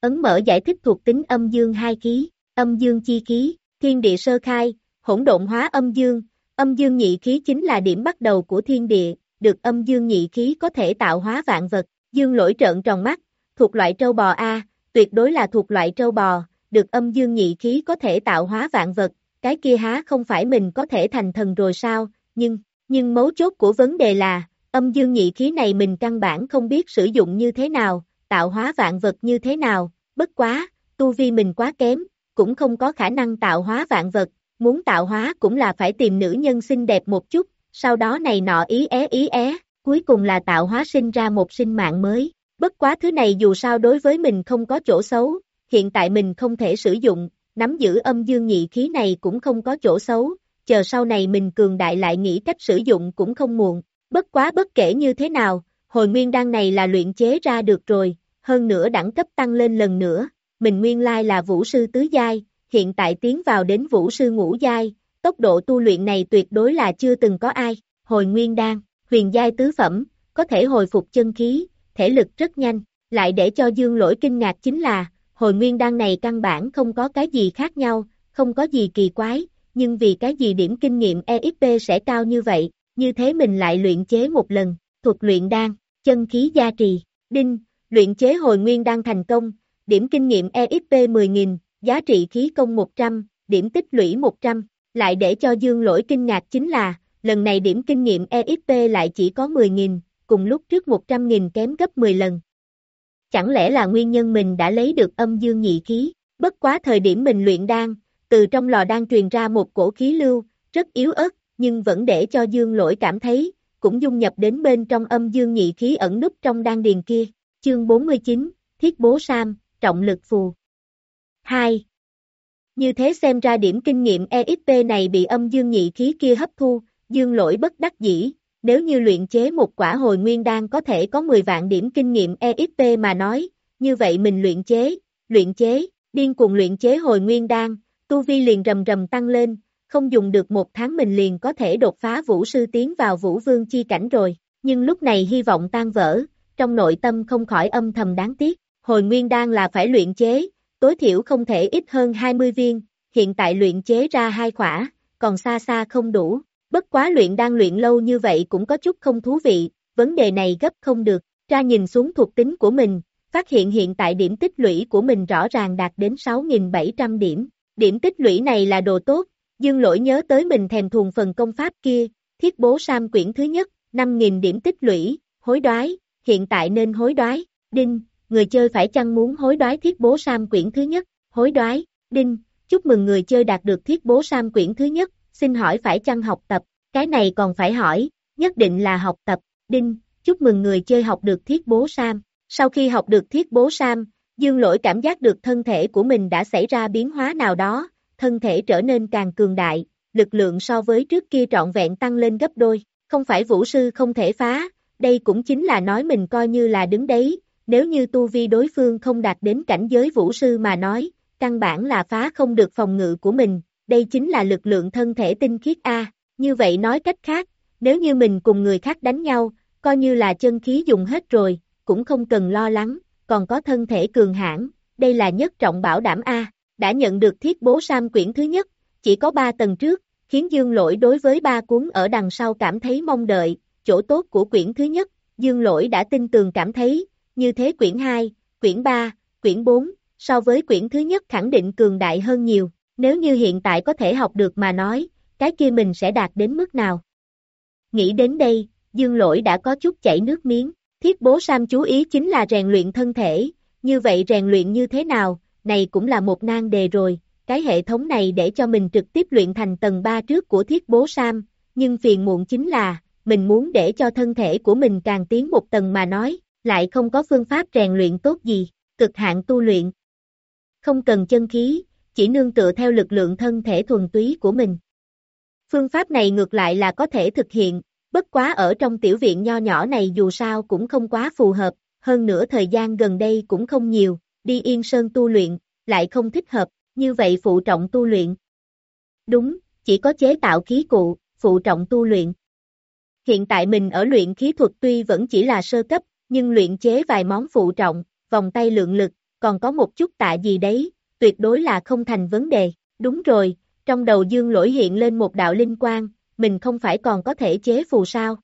Speaker 2: Ấn mở giải thích thuộc tính âm dương hai khí, âm dương chi khí, thiên địa sơ khai, hỗn độn hóa âm dương, âm dương nhị khí chính là điểm bắt đầu của thiên địa, được âm dương nhị khí có thể tạo hóa vạn vật, dương lỗi trợn tròn mắt, thuộc loại trâu bò A, tuyệt đối là thuộc loại trâu bò, được âm dương nhị khí có thể tạo hóa vạn vật, cái kia há không phải mình có thể thành thần rồi sao, nhưng, nhưng mấu chốt của vấn đề là, âm dương nhị khí này mình căn bản không biết sử dụng như thế nào, tạo hóa vạn vật như thế nào, bất quá, tu vi mình quá kém, cũng không có khả năng tạo hóa vạn vật, muốn tạo hóa cũng là phải tìm nữ nhân xinh đẹp một chút, sau đó này nọ ý é ý é, cuối cùng là tạo hóa sinh ra một sinh mạng mới. Bất quá thứ này dù sao đối với mình không có chỗ xấu, hiện tại mình không thể sử dụng, nắm giữ âm dương nhị khí này cũng không có chỗ xấu, chờ sau này mình cường đại lại nghĩ cách sử dụng cũng không muộn. Bất quá bất kể như thế nào, hồi nguyên đan này là luyện chế ra được rồi, hơn nữa đẳng cấp tăng lên lần nữa, mình nguyên lai là vũ sư tứ giai, hiện tại tiến vào đến vũ sư ngũ giai, tốc độ tu luyện này tuyệt đối là chưa từng có ai, hồi nguyên đan, huyền giai tứ phẩm, có thể hồi phục chân khí, thể lực rất nhanh, lại để cho dương lỗi kinh ngạc chính là, hồi nguyên đan này căn bản không có cái gì khác nhau, không có gì kỳ quái, nhưng vì cái gì điểm kinh nghiệm EXP sẽ cao như vậy, như thế mình lại luyện chế một lần, thuật luyện đan, chân khí gia trì, đinh, luyện chế hồi nguyên đan thành công, điểm kinh nghiệm EXP 10.000, giá trị khí công 100, điểm tích lũy 100, lại để cho dương lỗi kinh ngạc chính là, lần này điểm kinh nghiệm EXP lại chỉ có 10.000, cùng lúc trước 100.000 kém gấp 10 lần. Chẳng lẽ là nguyên nhân mình đã lấy được âm dương nhị khí, bất quá thời điểm mình luyện đan, từ trong lò đan truyền ra một cổ khí lưu, rất yếu ớt, nhưng vẫn để cho dương lỗi cảm thấy, cũng dung nhập đến bên trong âm dương nhị khí ẩn núp trong đan điền kia. Chương 49, Thiết Bố Sam, Trọng Lực Phù 2. Như thế xem ra điểm kinh nghiệm EXP này bị âm dương nhị khí kia hấp thu, dương lỗi bất đắc dĩ, nếu như luyện chế một quả hồi nguyên đan có thể có 10 vạn điểm kinh nghiệm EXP mà nói, như vậy mình luyện chế, luyện chế, điên cuồng luyện chế hồi nguyên đan, tu vi liền rầm rầm tăng lên, không dùng được một tháng mình liền có thể đột phá vũ sư tiến vào vũ vương chi cảnh rồi, nhưng lúc này hy vọng tan vỡ, trong nội tâm không khỏi âm thầm đáng tiếc, hồi nguyên đan là phải luyện chế, tối thiểu không thể ít hơn 20 viên, hiện tại luyện chế ra hai khỏa, còn xa xa không đủ, bất quá luyện đang luyện lâu như vậy cũng có chút không thú vị, vấn đề này gấp không được, ra nhìn xuống thuộc tính của mình, phát hiện hiện tại điểm tích lũy của mình rõ ràng đạt đến 6.700 điểm, điểm tích lũy này là đồ tốt, dương lỗi nhớ tới mình thèm thuồng phần công pháp kia, thiết bố Sam quyển thứ nhất, 5.000 điểm tích lũy, hối đoái, hiện tại nên hối đoái, đinh, người chơi phải chăng muốn hối đoái thiết bố Sam quyển thứ nhất, hối đoái, đinh, chúc mừng người chơi đạt được thiết bố Sam quyển thứ nhất, xin hỏi phải chăng học tập, cái này còn phải hỏi, nhất định là học tập, đinh, chúc mừng người chơi học được thiết bố Sam, sau khi học được thiết bố Sam, dương lỗi cảm giác được thân thể của mình đã xảy ra biến hóa nào đó, thân thể trở nên càng cường đại, lực lượng so với trước kia trọn vẹn tăng lên gấp đôi, không phải vũ sư không thể phá, đây cũng chính là nói mình coi như là đứng đấy, nếu như tu vi đối phương không đạt đến cảnh giới vũ sư mà nói, căn bản là phá không được phòng ngự của mình, đây chính là lực lượng thân thể tinh khiết A, Như vậy nói cách khác, nếu như mình cùng người khác đánh nhau, coi như là chân khí dùng hết rồi, cũng không cần lo lắng, còn có thân thể cường hãn, đây là nhất trọng bảo đảm A, đã nhận được thiết bố Sam quyển thứ nhất, chỉ có 3 tầng trước, khiến Dương Lỗi đối với ba cuốn ở đằng sau cảm thấy mong đợi, chỗ tốt của quyển thứ nhất, Dương Lỗi đã tin tường cảm thấy, như thế quyển 2, quyển 3, quyển 4, so với quyển thứ nhất khẳng định cường đại hơn nhiều, nếu như hiện tại có thể học được mà nói, cái kia mình sẽ đạt đến mức nào. Nghĩ đến đây, Dương Lỗi đã có chút chảy nước miếng, thiết bố Sam chú ý chính là rèn luyện thân thể, như vậy rèn luyện như thế nào, này cũng là một nan đề rồi, cái hệ thống này để cho mình trực tiếp luyện thành tầng 3 trước của thiết bố Sam, nhưng phiền muộn chính là, mình muốn để cho thân thể của mình càng tiến một tầng mà nói, lại không có phương pháp rèn luyện tốt gì, cực hạn tu luyện. Không cần chân khí, chỉ nương tựa theo lực lượng thân thể thuần túy của mình. Phương pháp này ngược lại là có thể thực hiện, bất quá ở trong tiểu viện nho nhỏ này dù sao cũng không quá phù hợp, hơn nữa thời gian gần đây cũng không nhiều, đi yên sơn tu luyện, lại không thích hợp, như vậy phụ trọng tu luyện. Đúng, chỉ có chế tạo khí cụ, phụ trọng tu luyện. Hiện tại mình ở luyện khí thuật tuy vẫn chỉ là sơ cấp, nhưng luyện chế vài món phụ trọng, vòng tay lượng lực, còn có một chút tạ gì đấy, tuyệt đối là không thành vấn đề. Đúng rồi, trong đầu dương lỗi hiện lên một đạo linh quang, mình không phải còn có thể chế phù sao.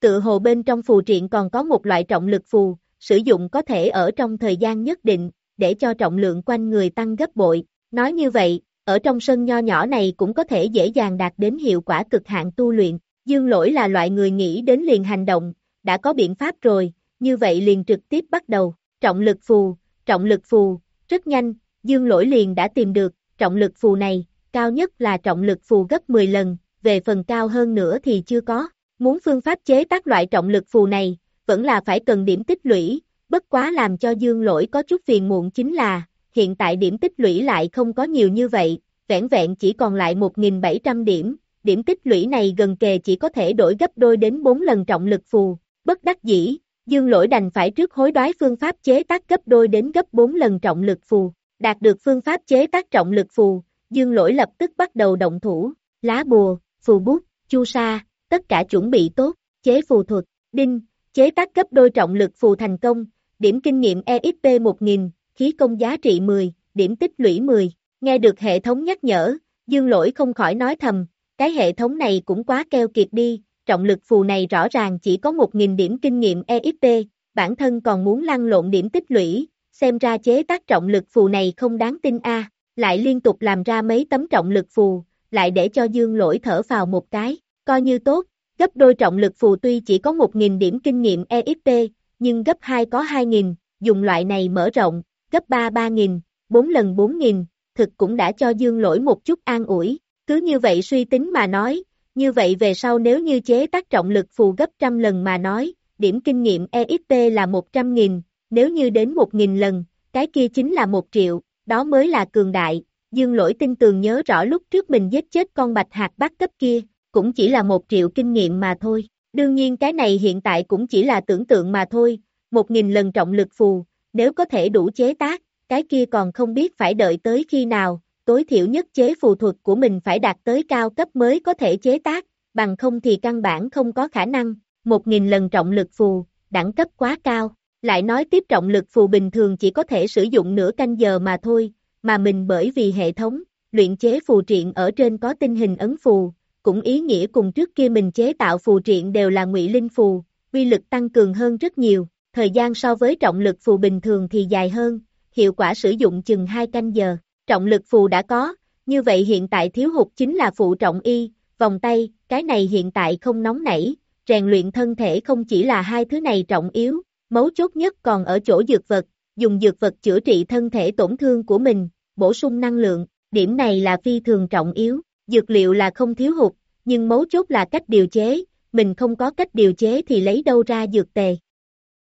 Speaker 2: Tự hồ bên trong phù triện còn có một loại trọng lực phù, sử dụng có thể ở trong thời gian nhất định, để cho trọng lượng quanh người tăng gấp bội. Nói như vậy, ở trong sân nho nhỏ này cũng có thể dễ dàng đạt đến hiệu quả cực hạn tu luyện. Dương lỗi là loại người nghĩ đến liền hành động, đã có biện pháp rồi, như vậy liền trực tiếp bắt đầu. Trọng lực phù, trọng lực phù, rất nhanh, dương lỗi liền đã tìm được, trọng lực phù này, cao nhất là trọng lực phù gấp 10 lần, về phần cao hơn nữa thì chưa có. Muốn phương pháp chế tác loại trọng lực phù này, vẫn là phải cần điểm tích lũy, bất quá làm cho dương lỗi có chút phiền muộn chính là, hiện tại điểm tích lũy lại không có nhiều như vậy, vẹn vẹn chỉ còn lại 1.700 điểm, điểm tích lũy này gần kề chỉ có thể đổi gấp đôi đến 4 lần trọng lực phù, bất đắc dĩ, dương lỗi đành phải trước hối đoái phương pháp chế tác gấp đôi đến gấp 4 lần trọng lực phù, đạt được phương pháp chế tác trọng lực phù, dương lỗi lập tức bắt đầu động thủ, lá bùa, phù bút, chu sa, tất cả chuẩn bị tốt, chế phù thuật, đinh, chế tác gấp đôi trọng lực phù thành công, điểm kinh nghiệm EXP 1000, khí công giá trị 10, điểm tích lũy 10, nghe được hệ thống nhắc nhở, dương lỗi không khỏi nói thầm, cái hệ thống này cũng quá keo kiệt đi, trọng lực phù này rõ ràng chỉ có 1.000 điểm kinh nghiệm EXP, bản thân còn muốn lăn lộn điểm tích lũy, xem ra chế tác trọng lực phù này không đáng tin a lại liên tục làm ra mấy tấm trọng lực phù, lại để cho dương lỗi thở vào một cái, coi như tốt, gấp đôi trọng lực phù tuy chỉ có 1.000 điểm kinh nghiệm EXP, nhưng gấp 2 có 2.000, dùng loại này mở rộng, gấp 3 3.000, 4 lần 4.000, thực cũng đã cho dương lỗi một chút an ủi, cứ như vậy suy tính mà nói, như vậy về sau nếu như chế tác trọng lực phù gấp trăm lần mà nói, điểm kinh nghiệm EXP là 100.000, nếu như đến 1.000 lần, cái kia chính là 1 triệu, đó mới là cường đại. Dương lỗi tin tường nhớ rõ lúc trước mình giết chết con bạch hạt bát cấp kia, cũng chỉ là 1 triệu kinh nghiệm mà thôi. Đương nhiên cái này hiện tại cũng chỉ là tưởng tượng mà thôi, 1.000 lần trọng lực phù, nếu có thể đủ chế tác, cái kia còn không biết phải đợi tới khi nào, tối thiểu nhất chế phù thuật của mình phải đạt tới cao cấp mới có thể chế tác, bằng không thì căn bản không có khả năng, 1.000 lần trọng lực phù, đẳng cấp quá cao. Lại nói tiếp trọng lực phù bình thường chỉ có thể sử dụng nửa canh giờ mà thôi, mà mình bởi vì hệ thống, luyện chế phù triện ở trên có tinh hình ấn phù, cũng ý nghĩa cùng trước kia mình chế tạo phù triện đều là ngụy linh phù, uy lực tăng cường hơn rất nhiều, thời gian so với trọng lực phù bình thường thì dài hơn, hiệu quả sử dụng chừng 2 canh giờ, trọng lực phù đã có, như vậy hiện tại thiếu hụt chính là phụ trọng y, vòng tay, cái này hiện tại không nóng nảy, rèn luyện thân thể không chỉ là hai thứ này trọng yếu, Mấu chốt nhất còn ở chỗ dược vật, dùng dược vật chữa trị thân thể tổn thương của mình, bổ sung năng lượng, điểm này là phi thường trọng yếu, dược liệu là không thiếu hụt, nhưng mấu chốt là cách điều chế, mình không có cách điều chế thì lấy đâu ra dược tề.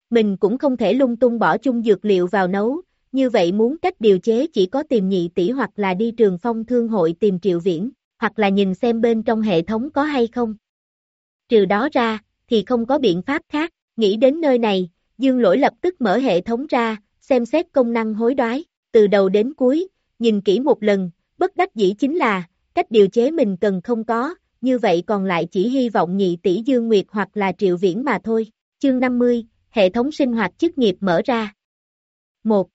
Speaker 2: Mình cũng không thể lung tung bỏ chung dược liệu vào nấu, như vậy muốn cách điều chế chỉ có tìm nhị tỷ hoặc là đi trường phong thương hội tìm triệu viễn, hoặc là nhìn xem bên trong hệ thống có hay không. Trừ đó ra, thì không có biện pháp khác, nghĩ đến nơi này, Dương lỗi lập tức mở hệ thống ra, xem xét công năng hối đoái, từ đầu đến cuối, nhìn kỹ một lần, bất đắc dĩ chính là, cách điều chế mình cần không có, như vậy còn lại chỉ hy vọng nhị tỷ Dương Nguyệt hoặc là Triệu Viễn mà thôi. Chương 50, hệ thống sinh hoạt chức nghiệp mở ra. 1.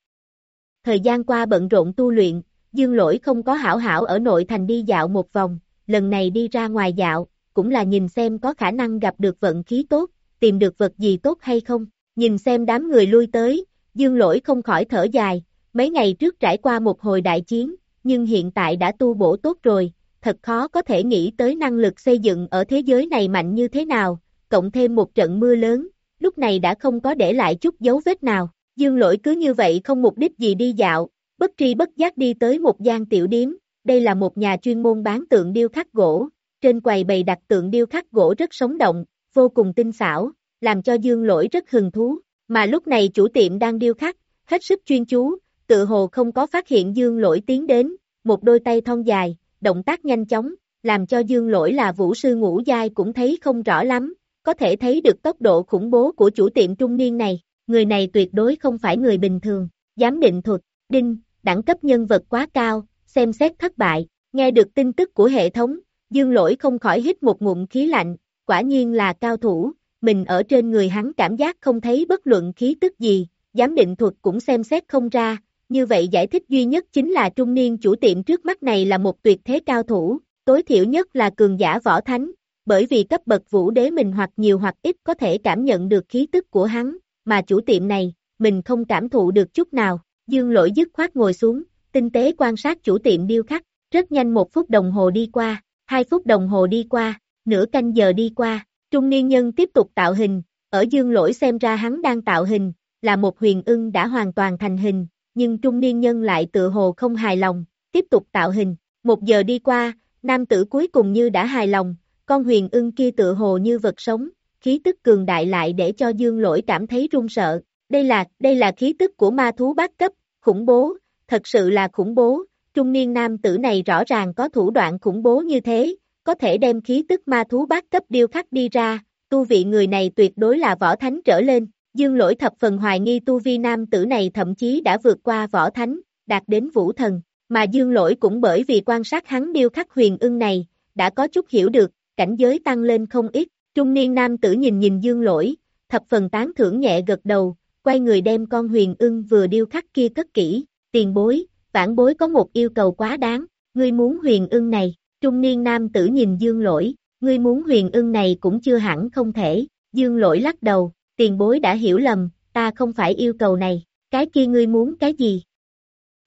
Speaker 2: Thời gian qua bận rộn tu luyện, Dương Lỗi không có hảo hảo ở nội thành đi dạo một vòng, lần này đi ra ngoài dạo, cũng là nhìn xem có khả năng gặp được vận khí tốt, tìm được vật gì tốt hay không. Nhìn xem đám người lui tới, Dương Lỗi không khỏi thở dài, mấy ngày trước trải qua một hồi đại chiến, nhưng hiện tại đã tu bổ tốt rồi, thật khó có thể nghĩ tới năng lực xây dựng ở thế giới này mạnh như thế nào, cộng thêm một trận mưa lớn, lúc này đã không có để lại chút dấu vết nào. Dương lỗi cứ như vậy không mục đích gì đi dạo, bất tri bất giác đi tới một gian tiểu điếm, đây là một nhà chuyên môn bán tượng điêu khắc gỗ, trên quầy bày đặt tượng điêu khắc gỗ rất sống động, vô cùng tinh xảo, làm cho dương lỗi rất hừng thú, mà lúc này chủ tiệm đang điêu khắc, hết sức chuyên chú, tự hồ không có phát hiện dương lỗi tiến đến, một đôi tay thon dài, động tác nhanh chóng, làm cho dương lỗi là vũ sư ngũ giai cũng thấy không rõ lắm, có thể thấy được tốc độ khủng bố của chủ tiệm trung niên này, người này tuyệt đối không phải người bình thường, giám định thuật, đinh, đẳng cấp nhân vật quá cao, xem xét thất bại, nghe được tin tức của hệ thống, dương lỗi không khỏi hít một ngụm khí lạnh, quả nhiên là cao thủ, mình ở trên người hắn cảm giác không thấy bất luận khí tức gì, giám định thuật cũng xem xét không ra, như vậy giải thích duy nhất chính là trung niên chủ tiệm trước mắt này là một tuyệt thế cao thủ, tối thiểu nhất là cường giả võ thánh, bởi vì cấp bậc vũ đế mình hoặc nhiều hoặc ít có thể cảm nhận được khí tức của hắn, mà chủ tiệm này, mình không cảm thụ được chút nào, dương lỗi dứt khoát ngồi xuống, tinh tế quan sát chủ tiệm điêu khắc, rất nhanh một phút đồng hồ đi qua, hai phút đồng hồ đi qua, nửa canh giờ đi qua, trung niên nhân tiếp tục tạo hình, ở dương lỗi xem ra hắn đang tạo hình, là một huyền ưng đã hoàn toàn thành hình, nhưng trung niên nhân lại tự hồ không hài lòng, tiếp tục tạo hình. Một giờ đi qua, nam tử cuối cùng như đã hài lòng, con huyền ưng kia tự hồ như vật sống, khí tức cường đại lại để cho dương lỗi cảm thấy run sợ. Đây là, đây là khí tức của ma thú bát cấp, khủng bố, thật sự là khủng bố, trung niên nam tử này rõ ràng có thủ đoạn khủng bố như thế, có thể đem khí tức ma thú bát cấp điêu khắc đi ra, tu vị người này tuyệt đối là võ thánh trở lên, Dương lỗi thập phần hoài nghi tu vi nam tử này thậm chí đã vượt qua võ thánh, đạt đến vũ thần, mà dương lỗi cũng bởi vì quan sát hắn điêu khắc huyền ưng này, đã có chút hiểu được, cảnh giới tăng lên không ít, trung niên nam tử nhìn nhìn dương lỗi, thập phần tán thưởng nhẹ gật đầu, quay người đem con huyền ưng vừa điêu khắc kia cất kỹ, tiền bối, vãn bối có một yêu cầu quá đáng, ngươi muốn huyền ưng này, trung niên nam tử nhìn dương lỗi, ngươi muốn huyền ưng này cũng chưa hẳn không thể, dương lỗi lắc đầu, tiền bối đã hiểu lầm, ta không phải yêu cầu này, cái kia ngươi muốn cái gì?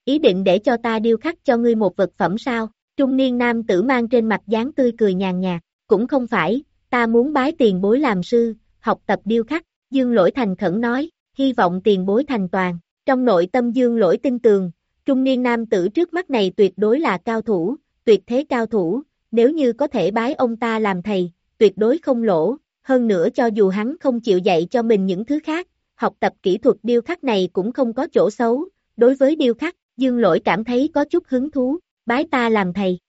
Speaker 2: Ý định để cho ta điêu khắc cho ngươi một vật phẩm sao? Trung niên nam tử mang trên mặt dáng tươi cười nhàn nhạt, cũng không phải, ta muốn bái tiền bối làm sư, học tập điêu khắc, dương lỗi thành khẩn nói, hy vọng tiền bối thành toàn, trong nội tâm dương lỗi tin tường, trung niên nam tử trước mắt này tuyệt đối là cao thủ, tuyệt thế cao thủ, nếu như có thể bái ông ta làm thầy, tuyệt đối không lỗ, hơn nữa cho dù hắn không chịu dạy cho mình những thứ khác, học tập kỹ thuật điêu khắc này cũng không có chỗ xấu, đối với điêu khắc, dương lỗi cảm thấy có chút hứng thú, bái ta làm thầy.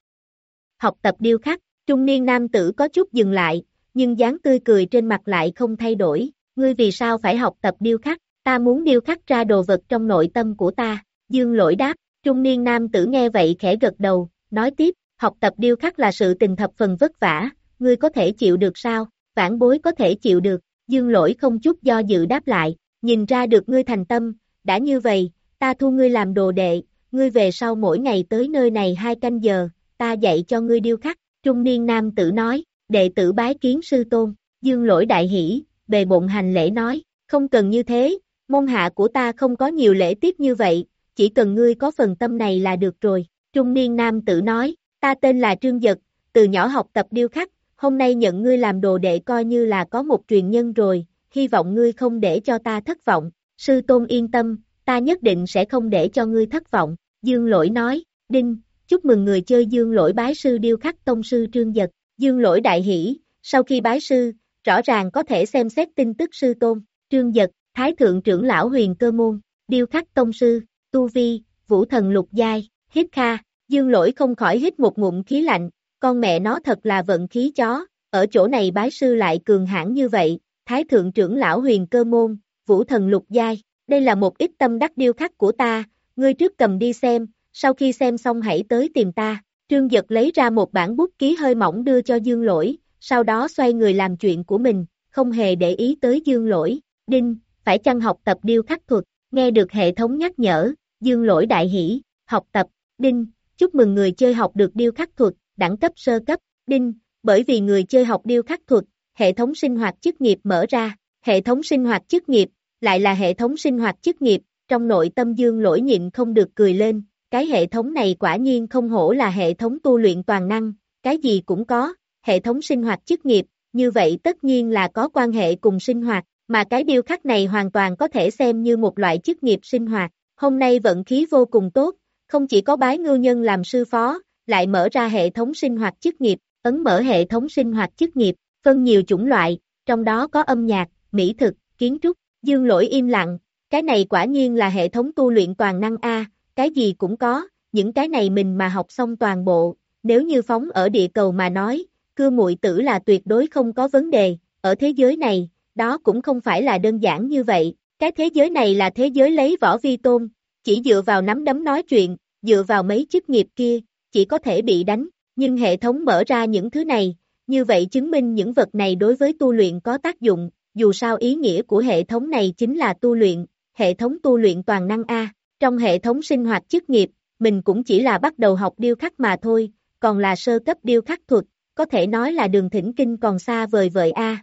Speaker 2: Học tập điêu khắc, trung niên nam tử có chút dừng lại, nhưng dáng tươi cười trên mặt lại không thay đổi, ngươi vì sao phải học tập điêu khắc, ta muốn điêu khắc ra đồ vật trong nội tâm của ta, dương lỗi đáp, trung niên nam tử nghe vậy khẽ gật đầu, nói tiếp, học tập điêu khắc là sự tình thập phần vất vả, ngươi có thể chịu được sao, vãn bối có thể chịu được, dương lỗi không chút do dự đáp lại, nhìn ra được ngươi thành tâm, đã như vậy, ta thu ngươi làm đồ đệ, ngươi về sau mỗi ngày tới nơi này hai canh giờ, ta dạy cho ngươi điêu khắc, trung niên nam tử nói, đệ tử bái kiến sư tôn, dương lỗi đại hỷ, bề bộn hành lễ nói, không cần như thế, môn hạ của ta không có nhiều lễ tiếp như vậy, chỉ cần ngươi có phần tâm này là được rồi, trung niên nam tử nói, ta tên là Trương Dật, từ nhỏ học tập điêu khắc, hôm nay nhận ngươi làm đồ đệ coi như là có một truyền nhân rồi, hy vọng ngươi không để cho ta thất vọng, sư tôn yên tâm, ta nhất định sẽ không để cho ngươi thất vọng, dương lỗi nói, đinh, chúc mừng người chơi dương lỗi bái sư điêu khắc tông sư trương giật, dương lỗi đại hỷ, sau khi bái sư, rõ ràng có thể xem xét tin tức sư tôn, trương giật, thái thượng trưởng lão huyền cơ môn, điêu khắc tông sư, tu vi, vũ thần lục giai, hít kha, dương lỗi không khỏi hít một ngụm khí lạnh, con mẹ nó thật là vận khí chó, ở chỗ này bái sư lại cường hãn như vậy, Thái Thượng trưởng lão huyền cơ môn, vũ thần lục giai, đây là một ít tâm đắc điêu khắc của ta, ngươi trước cầm đi xem, sau khi xem xong hãy tới tìm ta, Trương Giật lấy ra một bản bút ký hơi mỏng đưa cho Dương Lỗi, sau đó xoay người làm chuyện của mình, không hề để ý tới Dương Lỗi. Đinh, phải chăng học tập điêu khắc thuật, nghe được hệ thống nhắc nhở, Dương Lỗi đại hỷ, học tập, Đinh, chúc mừng người chơi học được điêu khắc thuật, đẳng cấp sơ cấp, Đinh, bởi vì người chơi học điêu khắc thuật, hệ thống sinh hoạt chức nghiệp mở ra, hệ thống sinh hoạt chức nghiệp, lại là hệ thống sinh hoạt chức nghiệp, trong nội tâm dương lỗi nhịn không được cười lên, cái hệ thống này quả nhiên không hổ là hệ thống tu luyện toàn năng, cái gì cũng có, hệ thống sinh hoạt chức nghiệp, như vậy tất nhiên là có quan hệ cùng sinh hoạt, mà cái điêu khắc này hoàn toàn có thể xem như một loại chức nghiệp sinh hoạt. Hôm nay vận khí vô cùng tốt, không chỉ có bái ngư nhân làm sư phó, lại mở ra hệ thống sinh hoạt chức nghiệp, ấn mở hệ thống sinh hoạt chức nghiệp, phân nhiều chủng loại, trong đó có âm nhạc, mỹ thực, kiến trúc, dương lỗi im lặng, cái này quả nhiên là hệ thống tu luyện toàn năng A, cái gì cũng có, những cái này mình mà học xong toàn bộ, nếu như phóng ở địa cầu mà nói, cưa muội tử là tuyệt đối không có vấn đề, ở thế giới này, đó cũng không phải là đơn giản như vậy, cái thế giới này là thế giới lấy võ vi tôn, chỉ dựa vào nắm đấm nói chuyện, dựa vào mấy chức nghiệp kia, chỉ có thể bị đánh, nhưng hệ thống mở ra những thứ này, như vậy chứng minh những vật này đối với tu luyện có tác dụng, dù sao ý nghĩa của hệ thống này chính là tu luyện, hệ thống tu luyện toàn năng A, trong hệ thống sinh hoạt chức nghiệp, mình cũng chỉ là bắt đầu học điêu khắc mà thôi, còn là sơ cấp điêu khắc thuật, có thể nói là đường thỉnh kinh còn xa vời vời A.